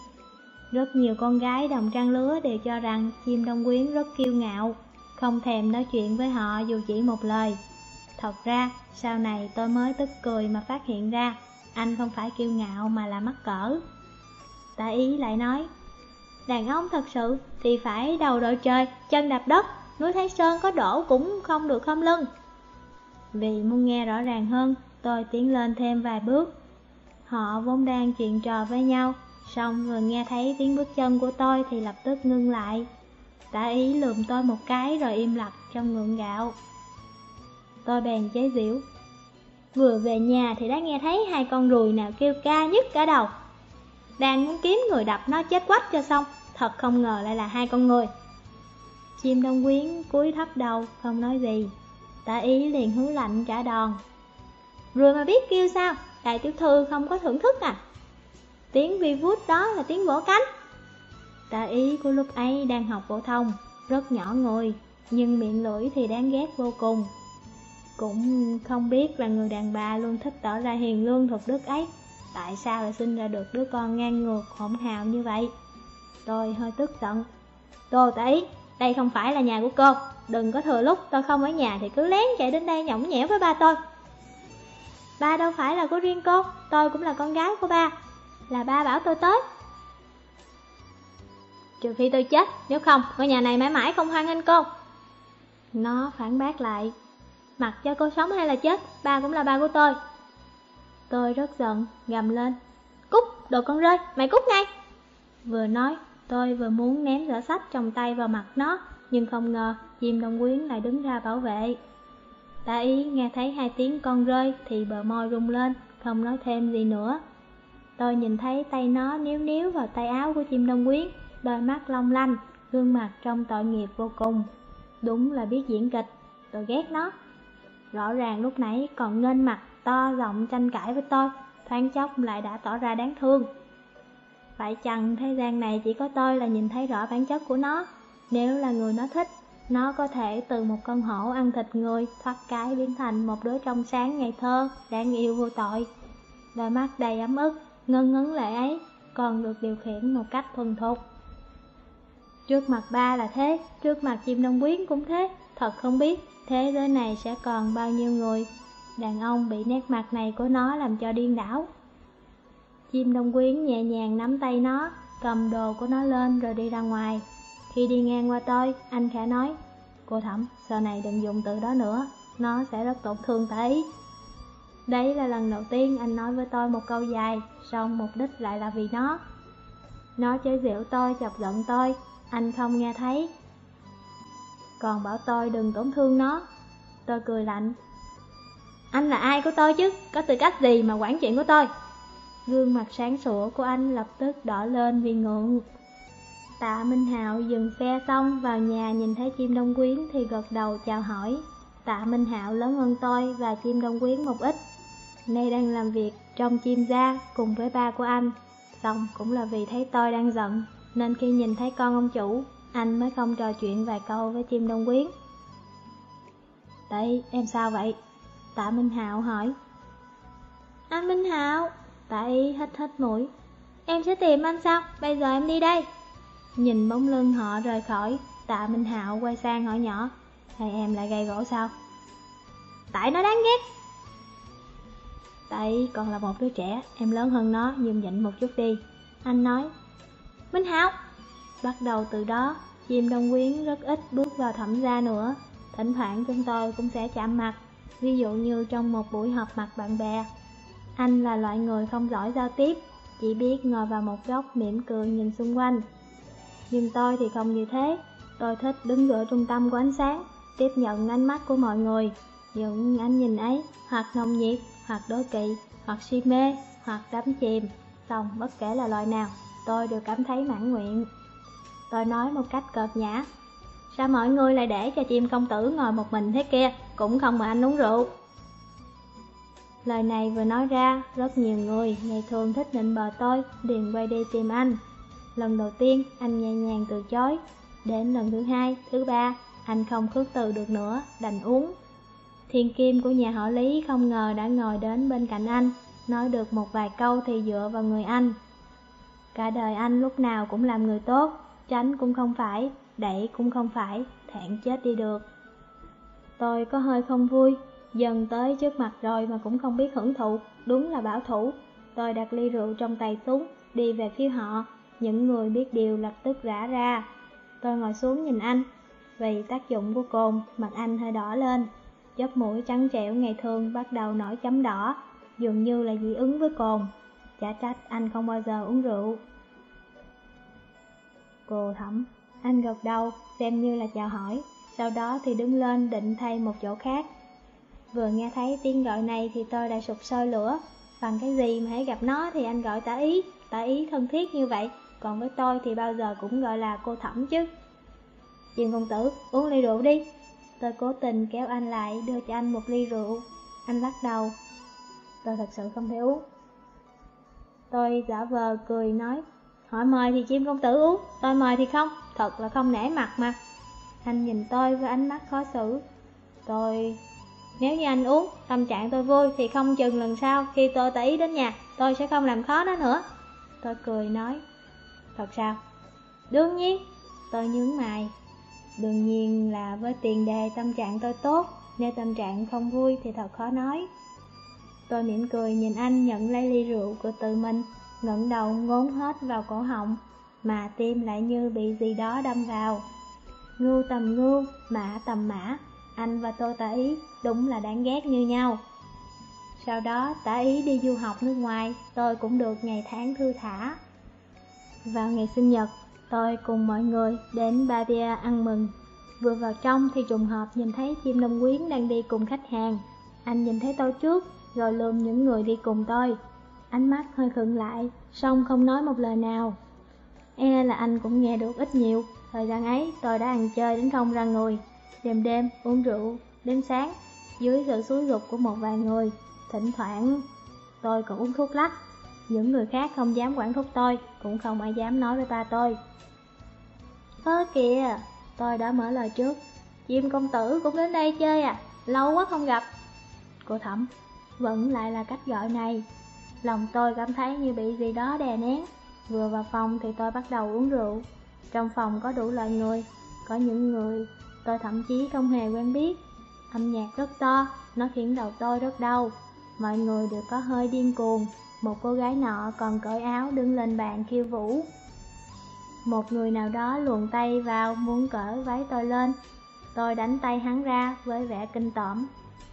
Rất nhiều con gái đồng trang lứa đều cho rằng chim đông quyến rất kiêu ngạo, không thèm nói chuyện với họ dù chỉ một lời. Thật ra, sau này tôi mới tức cười mà phát hiện ra, anh không phải kiêu ngạo mà là mắc cỡ. Tạ ý lại nói, đàn ông thật sự thì phải đầu đội trời, chân đạp đất, núi Thái Sơn có đổ cũng không được không lưng. Vì muốn nghe rõ ràng hơn, tôi tiến lên thêm vài bước. Họ vốn đang chuyện trò với nhau, xong vừa nghe thấy tiếng bước chân của tôi thì lập tức ngưng lại. Tạ ý lườm tôi một cái rồi im lặng trong ngượng gạo. Tôi bèn chế giễu. Vừa về nhà thì đã nghe thấy hai con rùi nào kêu ca nhất cả đầu. Đang muốn kiếm người đập nó chết quách cho xong, thật không ngờ lại là hai con người. Chim đông quyến cúi thấp đầu, không nói gì. Tạ ý liền hứa lạnh trả đòn. Rồi mà biết kêu sao, đại tiểu thư không có thưởng thức à? Tiếng vi vút đó là tiếng vỗ cánh. Tạ ý của lúc ấy đang học phổ thông, rất nhỏ người, nhưng miệng lưỡi thì đáng ghét vô cùng. Cũng không biết là người đàn bà luôn thích tỏ ra hiền lương thuộc đức ấy, tại sao lại sinh ra được đứa con ngang ngược hỗn hào như vậy? Tôi hơi tức giận. Tô tạ ý, đây không phải là nhà của cô, đừng có thừa lúc tôi không ở nhà thì cứ lén chạy đến đây nhõng nhẽo với ba tôi. Ba đâu phải là của riêng cô, tôi cũng là con gái của ba, là ba bảo tôi tới. Trừ khi tôi chết, nếu không, ngôi nhà này mãi mãi không hoan nghênh cô. Nó phản bác lại, mặc cho cô sống hay là chết, ba cũng là ba của tôi. Tôi rất giận, gầm lên. Cút, đồ con rơi, mày cút ngay. Vừa nói, tôi vừa muốn ném giỏ sách trong tay vào mặt nó, nhưng không ngờ chim đông quyến lại đứng ra bảo vệ. Tạ ý nghe thấy hai tiếng con rơi thì bờ môi rung lên, không nói thêm gì nữa. Tôi nhìn thấy tay nó níu níu vào tay áo của chim đông quyến, đôi mắt long lanh, gương mặt trong tội nghiệp vô cùng. Đúng là biết diễn kịch, tôi ghét nó. Rõ ràng lúc nãy còn nghênh mặt to giọng tranh cãi với tôi, thoáng chốc lại đã tỏ ra đáng thương. Phải chăng thế gian này chỉ có tôi là nhìn thấy rõ bản chất của nó, nếu là người nó thích, nó có thể từ một con hổ ăn thịt người thoát cái biến thành một đứa trong sáng ngày thơ, đáng yêu vô tội. Đôi mắt đầy ấm ức, ngân ngấn lệ ấy, còn được điều khiển một cách thuần thục. Trước mặt ba là thế, trước mặt chim đông quyến cũng thế, thật không biết thế giới này sẽ còn bao nhiêu người. Đàn ông bị nét mặt này của nó làm cho điên đảo. Chim đông quyến nhẹ nhàng nắm tay nó, cầm đồ của nó lên rồi đi ra ngoài. Khi đi ngang qua tôi, anh khẽ nói, cô thẩm, sau này đừng dùng từ đó nữa, nó sẽ rất tổn thương tới. Đấy là lần đầu tiên anh nói với tôi một câu dài, song mục đích lại là vì nó. Nó chế giễu tôi, chọc giận tôi, anh không nghe thấy. Còn bảo tôi đừng tổn thương nó. Tôi cười lạnh. Anh là ai của tôi chứ, có tư cách gì mà quản chuyện của tôi? Gương mặt sáng sủa của anh lập tức đỏ lên vì ngượng. Tạ Minh Hạo dừng xe xong vào nhà nhìn thấy chim đông quyến thì gật đầu chào hỏi. Tạ Minh Hạo lớn hơn tôi và chim đông quyến một ít. Nay đang làm việc trong chim gia cùng với ba của anh. Xong cũng là vì thấy tôi đang giận, nên khi nhìn thấy con ông chủ, anh mới không trò chuyện vài câu với chim đông quyến. Đây, em sao vậy? Tạ Minh Hạo hỏi. Anh Minh Hạo, Bà ấy hít hít mũi. Em sẽ tìm anh sau Bây giờ em đi đây. Nhìn bóng lưng họ rời khỏi, tạ Minh Hạo quay sang hỏi nhỏ. Hay em lại gây gỗ sao? Tại nó đáng ghét. Tại còn là một đứa trẻ, em lớn hơn nó, nhưng nhịn một chút đi. Anh nói. Minh Hạo. Bắt đầu từ đó, chim đông quyến rất ít bước vào thẩm gia nữa. Thỉnh thoảng chúng tôi cũng sẽ chạm mặt, ví dụ như trong một buổi họp mặt bạn bè. Anh là loại người không giỏi giao tiếp, chỉ biết ngồi vào một góc mỉm cười nhìn xung quanh. Nhưng tôi thì không như thế, tôi thích đứng giữa trung tâm của ánh sáng, tiếp nhận ánh mắt của mọi người. Những ánh nhìn ấy, hoặc nồng nhiệt, hoặc đố kỵ, hoặc si mê, hoặc đắm chìm, xong bất kể là loại nào, tôi đều cảm thấy mãn nguyện. Tôi nói một cách cợt nhã, sao mọi người lại để cho chim công tử ngồi một mình thế kia, cũng không mời anh uống rượu. Lời này vừa nói ra, rất nhiều người ngày thường thích nịnh bờ tôi, liền quay đi tìm anh. Lần đầu tiên, anh nhẹ nhàng từ chối. Đến lần thứ hai, thứ ba, anh không khước từ được nữa, đành uống. Thiên kim của nhà họ Lý không ngờ đã ngồi đến bên cạnh anh, nói được một vài câu thì dựa vào người anh. Cả đời anh lúc nào cũng làm người tốt, tránh cũng không phải, đẩy cũng không phải, thẹn chết đi được. Tôi có hơi không vui, dần tới trước mặt rồi mà cũng không biết hưởng thụ, đúng là bảo thủ. Tôi đặt ly rượu trong tay xuống, đi về phía họ, những người biết điều lập tức rã ra. Tôi ngồi xuống nhìn anh, vì tác dụng của cồn, mặt anh hơi đỏ lên. Chóp mũi trắng trẻo ngày thường bắt đầu nổi chấm đỏ, dường như là dị ứng với cồn. Chả trách anh không bao giờ uống rượu. Cô thẩm, anh gật đầu, xem như là chào hỏi, sau đó thì đứng lên định thay một chỗ khác. Vừa nghe thấy tiếng gọi này thì tôi đã sụp sôi lửa, bằng cái gì mà hãy gặp nó thì anh gọi tả ý, tả ý thân thiết như vậy, còn với tôi thì bao giờ cũng gọi là cô thẩm chứ. Diện công tử, uống ly rượu đi. Tôi cố tình kéo anh lại đưa cho anh một ly rượu. Anh lắc đầu. Tôi thật sự không thể uống. Tôi giả vờ cười nói, hỏi mời thì chim công tử uống, tôi mời thì không, thật là không nể mặt mà. Anh nhìn tôi với ánh mắt khó xử. Tôi... Nếu như anh uống, tâm trạng tôi vui thì không chừng lần sau khi tôi tới ý đến nhà, tôi sẽ không làm khó nó nữa. Tôi cười nói, thật sao? Đương nhiên, tôi nhướng mày. Đương nhiên là với tiền đề tâm trạng tôi tốt, nếu tâm trạng không vui thì thật khó nói. Tôi mỉm cười nhìn anh nhận lấy ly rượu của tự mình, ngẩng đầu ngốn hết vào cổ họng, mà tim lại như bị gì đó đâm vào. Ngưu tầm ngưu, mã tầm mã, anh và tôi tả ý đúng là đáng ghét như nhau. Sau đó tả ý đi du học nước ngoài, tôi cũng được ngày tháng thư thả. Vào ngày sinh nhật, tôi cùng mọi người đến Bavia ăn mừng. Vừa vào trong thì trùng hợp nhìn thấy chim đông quyến đang đi cùng khách hàng. Anh nhìn thấy tôi trước, rồi lườm những người đi cùng tôi. Ánh mắt hơi khựng lại, song không nói một lời nào. E là anh cũng nghe được ít nhiều, thời gian ấy tôi đã ăn chơi đến không ra người. Đêm đêm, uống rượu, đến sáng, dưới sự xúi dục của một vài người. Thỉnh thoảng, tôi còn uống thuốc lắc. Những người khác không dám quản thúc tôi, cũng không ai dám nói với ba tôi. Ơ kìa, tôi đã mở lời trước. Chim công tử cũng đến đây chơi à, lâu quá không gặp. Cô thẩm, vẫn lại là cách gọi này. Lòng tôi cảm thấy như bị gì đó đè nén. Vừa vào phòng thì tôi bắt đầu uống rượu. Trong phòng có đủ loại người, có những người tôi thậm chí không hề quen biết. Âm nhạc rất to, nó khiến đầu tôi rất đau. Mọi người đều có hơi điên cuồng. Một cô gái nọ còn cởi áo đứng lên bàn khiêu vũ. Một người nào đó luồn tay vào muốn cởi váy tôi lên. Tôi đánh tay hắn ra với vẻ kinh tởm.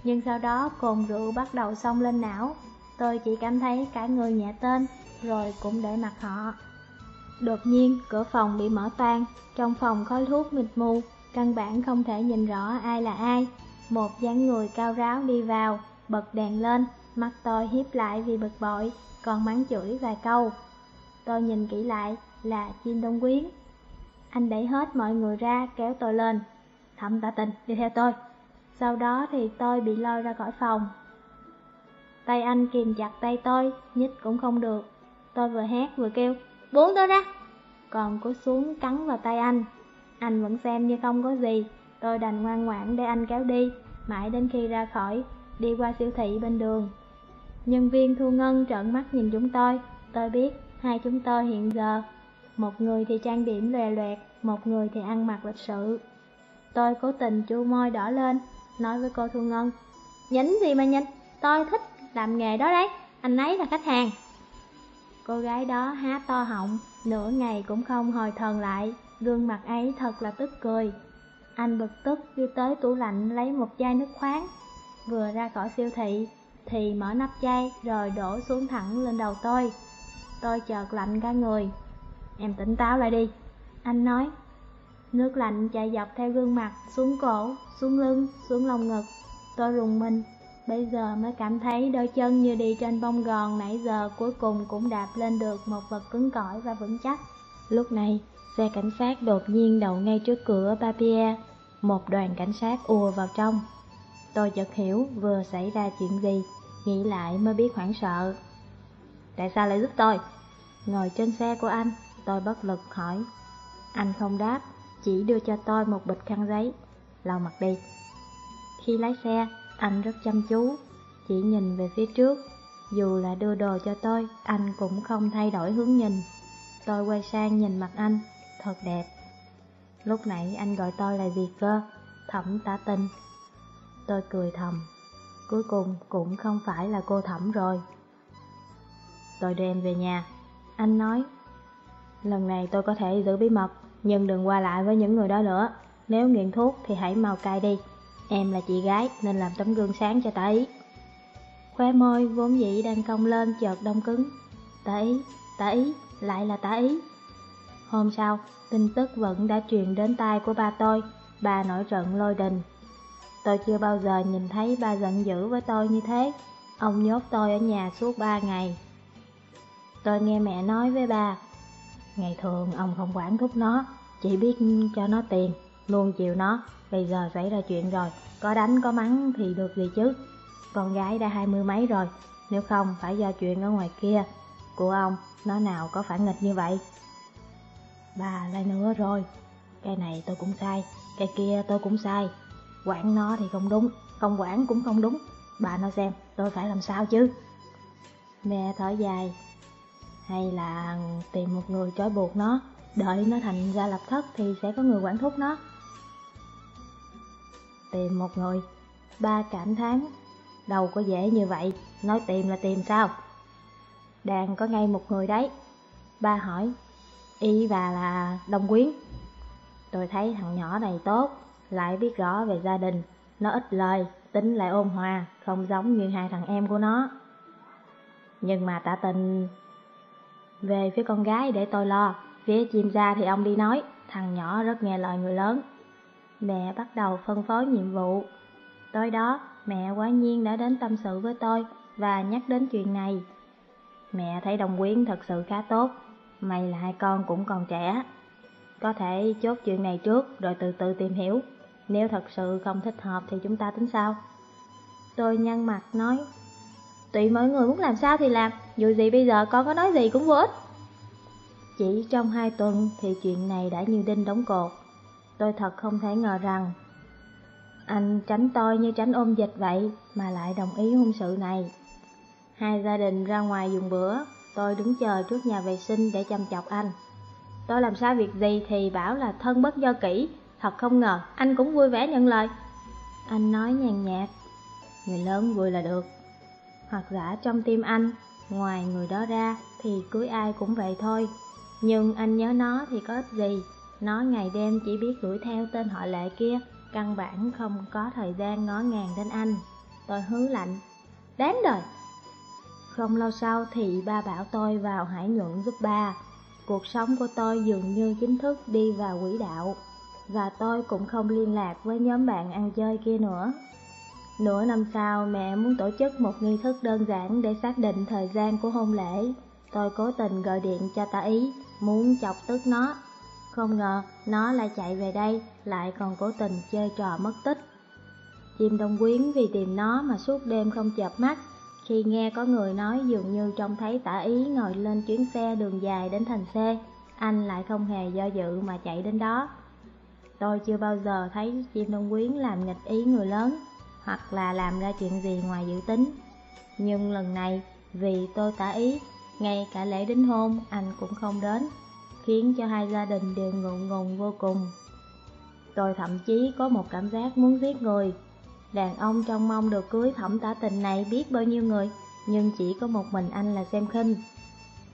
Nhưng sau đó cồn rượu bắt đầu xông lên não. Tôi chỉ cảm thấy cả người nhẹ tên, rồi cũng để mặt họ. Đột nhiên, cửa phòng bị mở toang, trong phòng khói thuốc mịt mù, căn bản không thể nhìn rõ ai là ai. Một dáng người cao ráo đi vào, bật đèn lên, mắt tôi hiếp lại vì bực bội, còn mắng chửi vài câu. Tôi nhìn kỹ lại, là chim đông quyến. Anh đẩy hết mọi người ra kéo tôi lên. Thẩm tạ tình, đi theo tôi. Sau đó thì tôi bị lôi ra khỏi phòng. Tay anh kìm chặt tay tôi, nhích cũng không được. Tôi vừa hét vừa kêu, buông tôi ra. Còn cúi xuống cắn vào tay anh. Anh vẫn xem như không có gì. Tôi đành ngoan ngoãn để anh kéo đi, mãi đến khi ra khỏi, đi qua siêu thị bên đường. Nhân viên thu ngân trợn mắt nhìn chúng tôi. Tôi biết hai chúng tôi hiện giờ một người thì trang điểm lòe loẹt, một người thì ăn mặc lịch sự. Tôi cố tình chu môi đỏ lên, nói với cô Thu Ngân. Nhính gì mà nhính, tôi thích làm nghề đó đấy, anh ấy là khách hàng. Cô gái đó há to họng, nửa ngày cũng không hồi thần lại, gương mặt ấy thật là tức cười. Anh bực tức đi tới tủ lạnh lấy một chai nước khoáng, vừa ra khỏi siêu thị thì mở nắp chai rồi đổ xuống thẳng lên đầu tôi. Tôi chợt lạnh cả người, Em tỉnh táo lại đi Anh nói Nước lạnh chạy dọc theo gương mặt Xuống cổ, xuống lưng, xuống lồng ngực Tôi rùng mình Bây giờ mới cảm thấy đôi chân như đi trên bông gòn nãy giờ cuối cùng cũng đạp lên được một vật cứng cỏi và vững chắc. Lúc này, xe cảnh sát đột nhiên đậu ngay trước cửa Papier. Một đoàn cảnh sát ùa vào trong. Tôi chợt hiểu vừa xảy ra chuyện gì, nghĩ lại mới biết hoảng sợ. Tại sao lại giúp tôi? Ngồi trên xe của anh, Tôi bất lực hỏi Anh không đáp Chỉ đưa cho tôi một bịch khăn giấy Lau mặt đi Khi lái xe Anh rất chăm chú Chỉ nhìn về phía trước Dù là đưa đồ cho tôi Anh cũng không thay đổi hướng nhìn Tôi quay sang nhìn mặt anh, thật đẹp. Lúc nãy anh gọi tôi là gì cơ? Thẩm tả Tinh. Tôi cười thầm. Cuối cùng cũng không phải là cô thẩm rồi. Tôi đưa em về nhà. Anh nói, lần này tôi có thể giữ bí mật, nhưng đừng qua lại với những người đó nữa. Nếu nghiện thuốc thì hãy mau cai đi. Em là chị gái nên làm tấm gương sáng cho tả ý. Khóe môi vốn dĩ đang cong lên chợt đông cứng. Tả ý, tả ý, lại là tả ý. Hôm sau, tin tức vẫn đã truyền đến tai của ba tôi, bà nổi trận lôi đình. Tôi chưa bao giờ nhìn thấy ba giận dữ với tôi như thế, ông nhốt tôi ở nhà suốt ba ngày. Tôi nghe mẹ nói với bà, ngày thường ông không quản thúc nó, chỉ biết cho nó tiền, luôn chịu nó, bây giờ xảy ra chuyện rồi, có đánh có mắng thì được gì chứ. Con gái đã hai mươi mấy rồi, nếu không phải do chuyện ở ngoài kia, của ông, nó nào có phản nghịch như vậy. Bà lại nữa rồi, cái này tôi cũng sai, cái kia tôi cũng sai, quản nó thì không đúng, không quản cũng không đúng, bà nói xem tôi phải làm sao chứ. Mẹ thở dài, hay là tìm một người trói buộc nó, đợi nó thành ra lập thất thì sẽ có người quản thúc nó. Tìm một người, ba cảm thán, đâu có dễ như vậy, nói tìm là tìm sao? Đang có ngay một người đấy. Ba hỏi, y và là Đông Quyến. Tôi thấy thằng nhỏ này tốt, lại biết rõ về gia đình, nó ít lời, tính lại ôn hòa, không giống như hai thằng em của nó. Nhưng mà tạ tình về phía con gái để tôi lo, phía chim ra thì ông đi nói, thằng nhỏ rất nghe lời người lớn. Mẹ bắt đầu phân phối nhiệm vụ. Tối đó, mẹ quá nhiên đã đến tâm sự với tôi và nhắc đến chuyện này. Mẹ thấy đồng quyến thật sự khá tốt, may là hai con cũng còn trẻ. Có thể chốt chuyện này trước rồi từ từ tìm hiểu, nếu thật sự không thích hợp thì chúng ta tính sao? Tôi nhăn mặt nói, tùy mọi người muốn làm sao thì làm, dù gì bây giờ con có nói gì cũng vô ích. Chỉ trong hai tuần thì chuyện này đã như đinh đóng cột. Tôi thật không thể ngờ rằng anh tránh tôi như tránh ôm dịch vậy mà lại đồng ý hôn sự này. Hai gia đình ra ngoài dùng bữa, tôi đứng chờ trước nhà vệ sinh để chăm chọc anh. Tôi làm sao việc gì thì bảo là thân bất do kỹ, thật không ngờ anh cũng vui vẻ nhận lời. Anh nói nhàn nhạt, người lớn vui là được. Hoặc giả trong tim anh, ngoài người đó ra thì cưới ai cũng vậy thôi. Nhưng anh nhớ nó thì có ích gì, nó ngày đêm chỉ biết đuổi theo tên họ lệ kia, căn bản không có thời gian ngó ngàng đến anh. Tôi hứ lạnh, đáng đời. Không lâu sau thì ba bảo tôi vào hải nhuận giúp ba. Cuộc sống của tôi dường như chính thức đi vào quỹ đạo, và tôi cũng không liên lạc với nhóm bạn ăn chơi kia nữa. Nửa năm sau, mẹ muốn tổ chức một nghi thức đơn giản để xác định thời gian của hôn lễ. Tôi cố tình gọi điện cho ta ý, muốn chọc tức nó. Không ngờ, nó lại chạy về đây, lại còn cố tình chơi trò mất tích. Chim đông quyến vì tìm nó mà suốt đêm không chợp mắt, khi nghe có người nói dường như trông thấy tả ý ngồi lên chuyến xe đường dài đến thành xe anh lại không hề do dự mà chạy đến đó. Tôi chưa bao giờ thấy chim đông quyến làm nghịch ý người lớn, hoặc là làm ra chuyện gì ngoài dự tính. Nhưng lần này, vì tôi tả ý, ngay cả lễ đính hôn anh cũng không đến, khiến cho hai gia đình đều ngượng ngùng vô cùng. Tôi thậm chí có một cảm giác muốn giết người Đàn ông trong mong được cưới thẩm tả tình này biết bao nhiêu người, nhưng chỉ có một mình anh là xem khinh.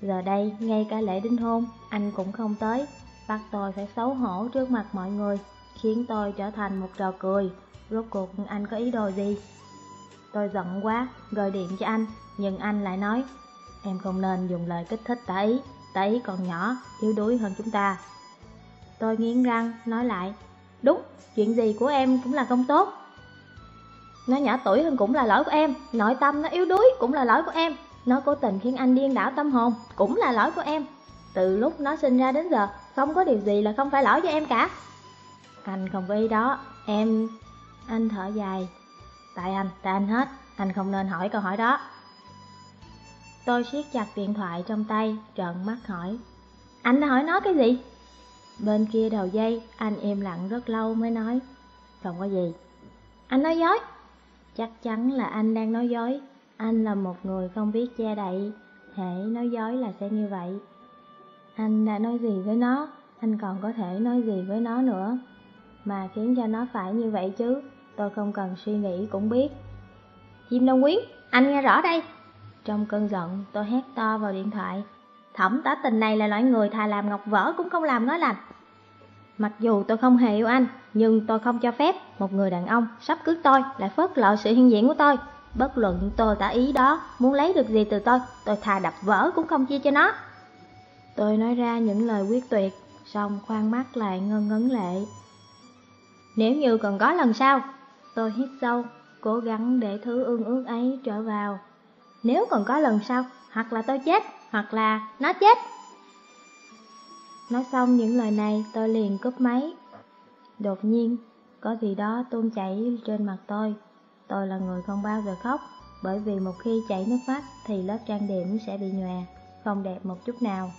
Giờ đây, ngay cả lễ đính hôn, anh cũng không tới, bắt tôi phải xấu hổ trước mặt mọi người, khiến tôi trở thành một trò cười. Rốt cuộc anh có ý đồ gì? Tôi giận quá, gọi điện cho anh, nhưng anh lại nói, em không nên dùng lời kích thích tả ý, tả ý còn nhỏ, yếu đuối hơn chúng ta. Tôi nghiến răng, nói lại, đúng, chuyện gì của em cũng là không tốt, nó nhỏ tuổi hơn cũng là lỗi của em. Nội tâm nó yếu đuối cũng là lỗi của em. Nó cố tình khiến anh điên đảo tâm hồn Cũng là lỗi của em. Từ lúc nó sinh ra đến giờ Không có điều gì là không phải lỗi cho em cả. Anh không có ý đó. Em... Anh thở dài. Tại anh, tại anh hết. Anh không nên hỏi câu hỏi đó. Tôi siết chặt điện thoại trong tay Trợn mắt hỏi. Anh đã hỏi nó cái gì? Bên kia đầu dây Anh im lặng rất lâu mới nói. Không có gì. Anh nói dối. Chắc chắn là anh đang nói dối Anh là một người không biết che đậy Hãy nói dối là sẽ như vậy Anh đã nói gì với nó, anh còn có thể nói gì với nó nữa. Mà khiến cho nó phải như vậy chứ, tôi không cần suy nghĩ cũng biết. Chim Đông Quyến, anh nghe rõ đây. Trong cơn giận, tôi hét to vào điện thoại. Thẩm tá tình này là loại người thà làm ngọc vỡ cũng không làm nó lành. Mặc dù tôi không hề yêu anh, nhưng tôi không cho phép một người đàn ông sắp cưới tôi lại phớt lờ sự hiện diện của tôi. Bất luận tôi tả ý đó, muốn lấy được gì từ tôi, tôi thà đập vỡ cũng không chia cho nó. Tôi nói ra những lời quyết tuyệt, xong khoan mắt lại ngân ngấn lệ. Nếu như còn có lần sau, tôi hít sâu, cố gắng để thứ ương ước ấy trở vào. Nếu còn có lần sau, hoặc là tôi chết, hoặc là nó chết. Nói xong những lời này tôi liền cúp máy. Đột nhiên, có gì đó tuôn chảy trên mặt tôi. Tôi là người không bao giờ khóc, bởi vì một khi chảy nước mắt thì lớp trang điểm sẽ bị nhòe, không đẹp một chút nào.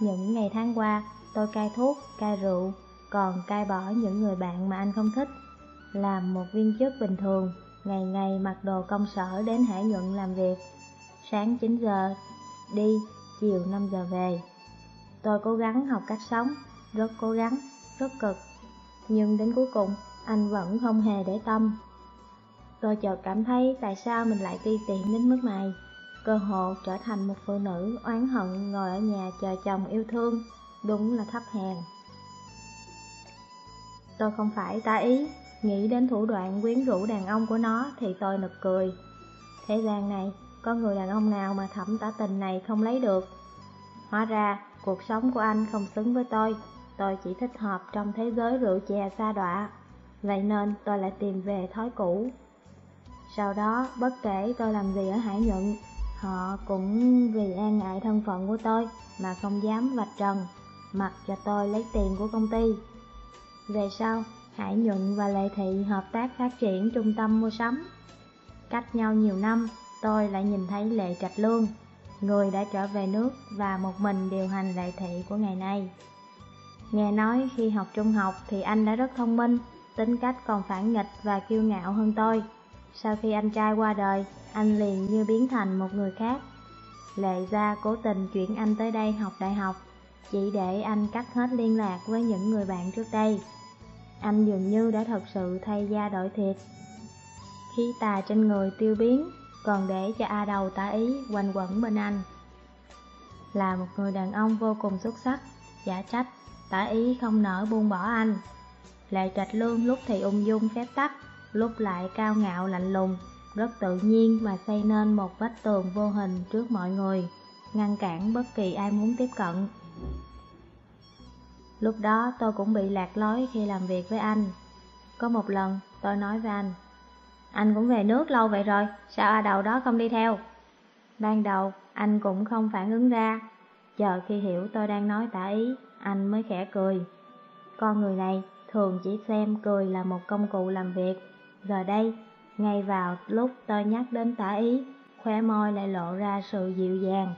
Những ngày tháng qua, tôi cai thuốc, cai rượu, còn cai bỏ những người bạn mà anh không thích. Làm một viên chức bình thường, ngày ngày mặc đồ công sở đến Hải Nhuận làm việc. Sáng 9 giờ đi, chiều 5 giờ về. Tôi cố gắng học cách sống, rất cố gắng, rất cực. Nhưng đến cuối cùng, anh vẫn không hề để tâm. Tôi chợt cảm thấy tại sao mình lại ti tiện đến mức này. Cơ hộ trở thành một phụ nữ oán hận ngồi ở nhà chờ chồng yêu thương, đúng là thấp hèn. Tôi không phải ta ý, nghĩ đến thủ đoạn quyến rũ đàn ông của nó thì tôi nực cười. Thế gian này, có người đàn ông nào mà thẩm tả tình này không lấy được. Hóa ra, cuộc sống của anh không xứng với tôi, tôi chỉ thích hợp trong thế giới rượu chè xa đọa. Vậy nên tôi lại tìm về thói cũ. Sau đó, bất kể tôi làm gì ở Hải Nhuận, họ cũng vì e ngại thân phận của tôi mà không dám vạch trần, mặc cho tôi lấy tiền của công ty. Về sau, Hải Nhuận và Lệ Thị hợp tác phát triển trung tâm mua sắm. Cách nhau nhiều năm, tôi lại nhìn thấy Lệ Trạch Lương, người đã trở về nước và một mình điều hành Lệ Thị của ngày nay. Nghe nói khi học trung học thì anh đã rất thông minh, tính cách còn phản nghịch và kiêu ngạo hơn tôi. Sau khi anh trai qua đời, anh liền như biến thành một người khác. Lệ gia cố tình chuyển anh tới đây học đại học, chỉ để anh cắt hết liên lạc với những người bạn trước đây. Anh dường như đã thật sự thay da đổi thịt. Khí tà trên người tiêu biến, còn để cho A đầu tả ý quanh quẩn bên anh. Là một người đàn ông vô cùng xuất sắc, giả trách, tả ý không nỡ buông bỏ anh. Lệ trạch lương lúc thì ung dung phép tắc, lúc lại cao ngạo lạnh lùng, rất tự nhiên mà xây nên một vách tường vô hình trước mọi người, ngăn cản bất kỳ ai muốn tiếp cận. Lúc đó tôi cũng bị lạc lối khi làm việc với anh. Có một lần tôi nói với anh, anh cũng về nước lâu vậy rồi, sao A đầu đó không đi theo? Ban đầu anh cũng không phản ứng ra, chờ khi hiểu tôi đang nói tả ý, anh mới khẽ cười. Con người này thường chỉ xem cười là một công cụ làm việc, giờ đây, ngay vào lúc tôi nhắc đến tả ý, khóe môi lại lộ ra sự dịu dàng.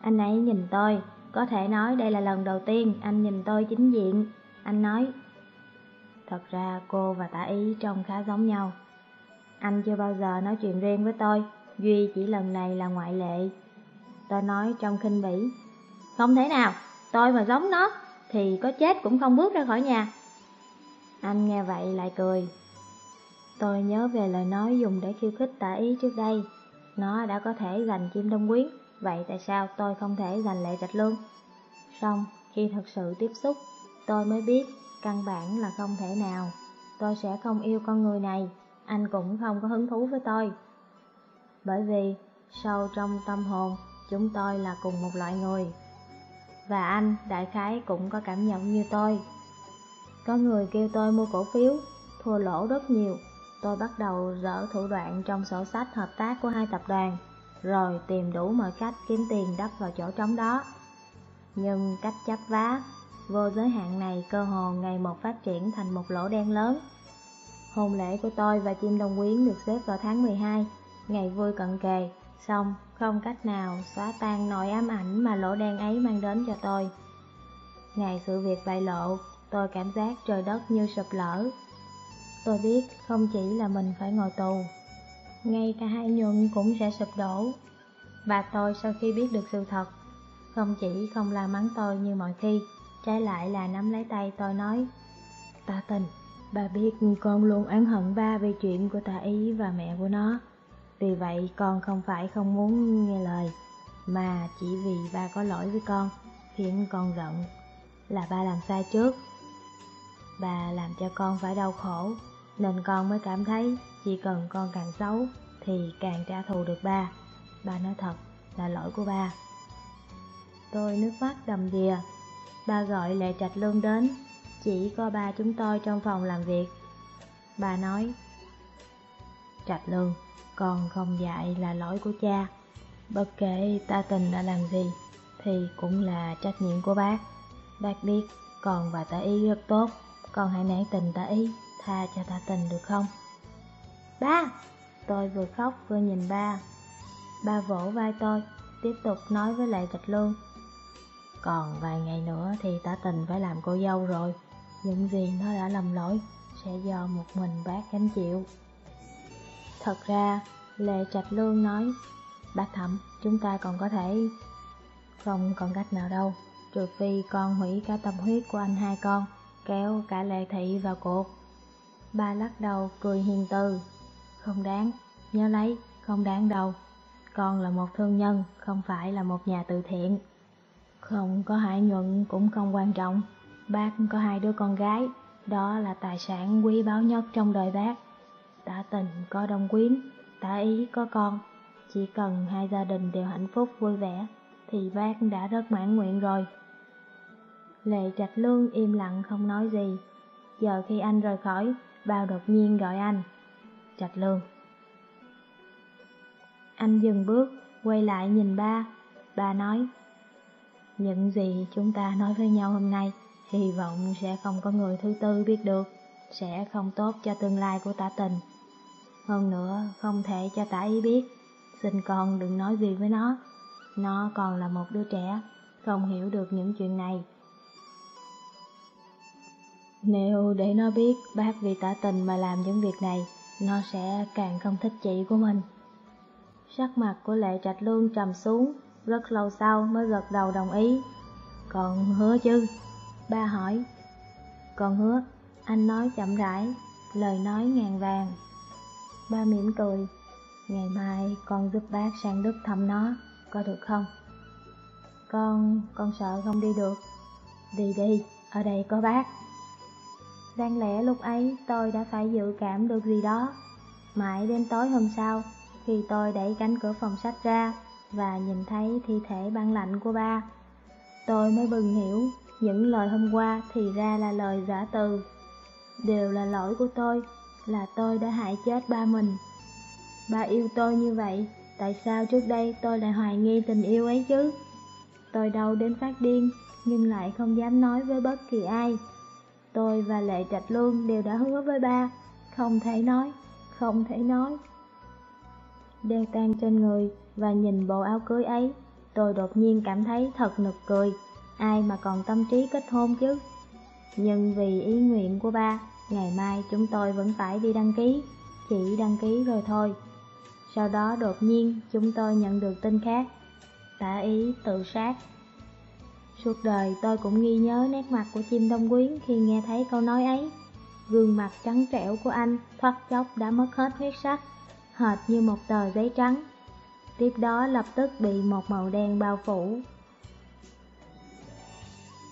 Anh ấy nhìn tôi, có thể nói đây là lần đầu tiên anh nhìn tôi chính diện. Anh nói, thật ra cô và tả ý trông khá giống nhau. Anh chưa bao giờ nói chuyện riêng với tôi, Duy chỉ lần này là ngoại lệ. Tôi nói trong khinh bỉ, không thể nào, tôi mà giống nó, thì có chết cũng không bước ra khỏi nhà. Anh nghe vậy lại cười. Tôi nhớ về lời nói dùng để khiêu khích tả ý trước đây. Nó đã có thể giành chim đông quyến, vậy tại sao tôi không thể giành lệ trạch lương? Xong, khi thật sự tiếp xúc, tôi mới biết căn bản là không thể nào. Tôi sẽ không yêu con người này, anh cũng không có hứng thú với tôi. Bởi vì, sâu trong tâm hồn, chúng tôi là cùng một loại người. Và anh, đại khái cũng có cảm nhận như tôi. Có người kêu tôi mua cổ phiếu, thua lỗ rất nhiều. Tôi bắt đầu rỡ thủ đoạn trong sổ sách hợp tác của hai tập đoàn, rồi tìm đủ mọi cách kiếm tiền đắp vào chỗ trống đó. Nhưng cách chấp vá, vô giới hạn này cơ hồ ngày một phát triển thành một lỗ đen lớn. Hôn lễ của tôi và chim Đồng quyến được xếp vào tháng 12, ngày vui cận kề, xong không cách nào xóa tan nỗi ám ảnh mà lỗ đen ấy mang đến cho tôi. Ngày sự việc bại lộ, tôi cảm giác trời đất như sụp lở. Tôi biết không chỉ là mình phải ngồi tù, ngay cả hai nhuận cũng sẽ sụp đổ. Và tôi sau khi biết được sự thật, không chỉ không la mắng tôi như mọi khi, trái lại là nắm lấy tay tôi nói, ta tình, bà biết con luôn oán hận ba về chuyện của tạ ý và mẹ của nó. Vì vậy con không phải không muốn nghe lời, mà chỉ vì ba có lỗi với con, khiến con giận. Là ba làm sai trước. Ba làm cho con phải đau khổ, nên con mới cảm thấy chỉ cần con càng xấu thì càng trả thù được ba. Ba nói thật là lỗi của ba. Tôi nước mắt đầm đìa. Ba gọi Lệ Trạch Lương đến, chỉ có ba chúng tôi trong phòng làm việc. Bà nói, Trạch Lương, con không dạy là lỗi của cha. Bất kể ta tình đã làm gì, thì cũng là trách nhiệm của bác. Bác biết con và ta ý rất tốt, con hãy nể tình ta ý, tha cho ta tình được không? Ba! Tôi vừa khóc vừa nhìn ba. Ba vỗ vai tôi, tiếp tục nói với lại Trạch Lương. Còn vài ngày nữa thì ta tình phải làm cô dâu rồi. Những gì nó đã lầm lỗi sẽ do một mình bác gánh chịu. Thật ra, Lệ Trạch Lương nói, bác thẩm, chúng ta còn có thể... Không còn cách nào đâu, trừ phi con hủy cả tâm huyết của anh hai con, kéo cả Lệ Thị vào cuộc. Ba lắc đầu cười hiền từ, không đáng, nhớ lấy, không đáng đâu. Con là một thương nhân, không phải là một nhà từ thiện. Không có hại nhuận cũng không quan trọng. Bác có hai đứa con gái, đó là tài sản quý báu nhất trong đời bác. Tả tình có đồng quyến, tả ý có con. Chỉ cần hai gia đình đều hạnh phúc vui vẻ, thì bác đã rất mãn nguyện rồi. Lệ Trạch Lương im lặng không nói gì. Giờ khi anh rời khỏi, bao đột nhiên gọi anh. Trạch Lương. Anh dừng bước, quay lại nhìn ba. Ba nói, những gì chúng ta nói với nhau hôm nay, hy vọng sẽ không có người thứ tư biết được, sẽ không tốt cho tương lai của tả tình. Hơn nữa, không thể cho tả ý biết, xin con đừng nói gì với nó. Nó còn là một đứa trẻ, không hiểu được những chuyện này. Nếu để nó biết bác vì tả tình mà làm những việc này, nó sẽ càng không thích chị của mình. Sắc mặt của Lệ Trạch Lương trầm xuống, rất lâu sau mới gật đầu đồng ý. Còn hứa chứ? Ba hỏi. Còn hứa, anh nói chậm rãi, lời nói ngàn vàng. Ba mỉm cười, ngày mai con giúp bác sang Đức thăm nó, có được không? Con, con sợ không đi được. Đi đi, ở đây có bác. Đáng lẽ lúc ấy tôi đã phải dự cảm được gì đó. Mãi đến tối hôm sau, khi tôi đẩy cánh cửa phòng sách ra và nhìn thấy thi thể băng lạnh của ba, tôi mới bừng hiểu những lời hôm qua thì ra là lời giả từ. Đều là lỗi của tôi, là tôi đã hại chết ba mình. Ba yêu tôi như vậy, tại sao trước đây tôi lại hoài nghi tình yêu ấy chứ? Tôi đau đến phát điên, nhưng lại không dám nói với bất kỳ ai. Tôi và Lệ Trạch Lương đều đã hứa với ba, không thể nói, không thể nói. Đeo tan trên người và nhìn bộ áo cưới ấy, tôi đột nhiên cảm thấy thật nực cười, ai mà còn tâm trí kết hôn chứ. Nhưng vì ý nguyện của ba, ngày mai chúng tôi vẫn phải đi đăng ký, chỉ đăng ký rồi thôi. Sau đó đột nhiên chúng tôi nhận được tin khác, tả ý tự sát. Suốt đời tôi cũng ghi nhớ nét mặt của chim đông quyến khi nghe thấy câu nói ấy. Gương mặt trắng trẻo của anh thoát chốc đã mất hết huyết sắc, hệt như một tờ giấy trắng. Tiếp đó lập tức bị một màu đen bao phủ.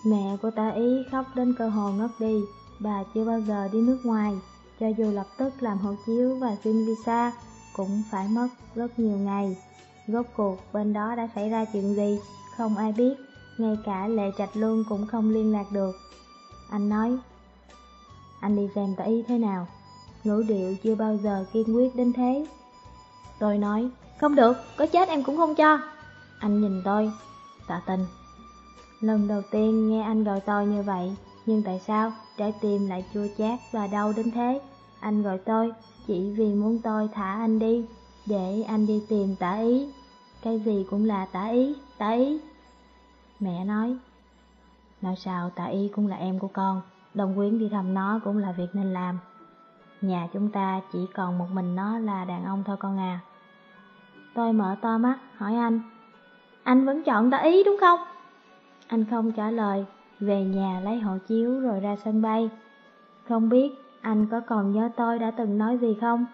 Mẹ của ta ý khóc đến cơ hồ ngất đi, bà chưa bao giờ đi nước ngoài, cho dù lập tức làm hộ chiếu và xin visa, cũng phải mất rất nhiều ngày. Rốt cuộc bên đó đã xảy ra chuyện gì, không ai biết, ngay cả Lệ Trạch Luân cũng không liên lạc được. Anh nói, anh đi xem tả ý thế nào, ngữ điệu chưa bao giờ kiên quyết đến thế. Tôi nói, không được, có chết em cũng không cho. Anh nhìn tôi, tạ tình. Lần đầu tiên nghe anh gọi tôi như vậy, nhưng tại sao trái tim lại chua chát và đau đến thế? Anh gọi tôi chỉ vì muốn tôi thả anh đi, để anh đi tìm tả ý. Cái gì cũng là tả ý, tả ý. Mẹ nói, nói sao tả ý cũng là em của con, đồng quyến đi thăm nó cũng là việc nên làm. Nhà chúng ta chỉ còn một mình nó là đàn ông thôi con à. Tôi mở to mắt, hỏi anh, anh vẫn chọn tả ý đúng không? Anh không trả lời, về nhà lấy hộ chiếu rồi ra sân bay. Không biết anh có còn nhớ tôi đã từng nói gì không?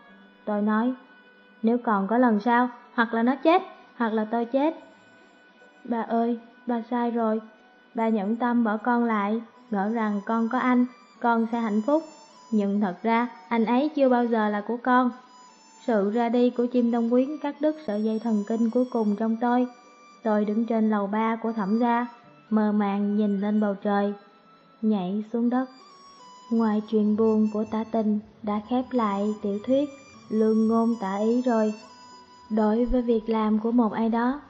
Tôi nói, nếu còn có lần sau, hoặc là nó chết, hoặc là tôi chết. Bà ơi, bà sai rồi. Bà nhẫn tâm bỏ con lại, ngỡ rằng con có anh, con sẽ hạnh phúc. Nhưng thật ra, anh ấy chưa bao giờ là của con. Sự ra đi của chim đông quyến cắt đứt sợi dây thần kinh cuối cùng trong tôi. Tôi đứng trên lầu ba của thẩm gia, mơ màng nhìn lên bầu trời, nhảy xuống đất. Ngoài chuyện buồn của tả tình đã khép lại tiểu thuyết lương ngôn tả ý rồi. Đối với việc làm của một ai đó,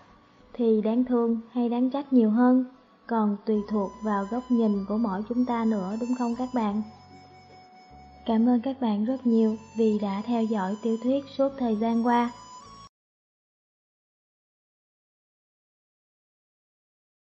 thì đáng thương hay đáng trách nhiều hơn, còn tùy thuộc vào góc nhìn của mỗi chúng ta nữa đúng không các bạn? Cảm ơn các bạn rất nhiều vì đã theo dõi tiểu thuyết suốt thời gian qua.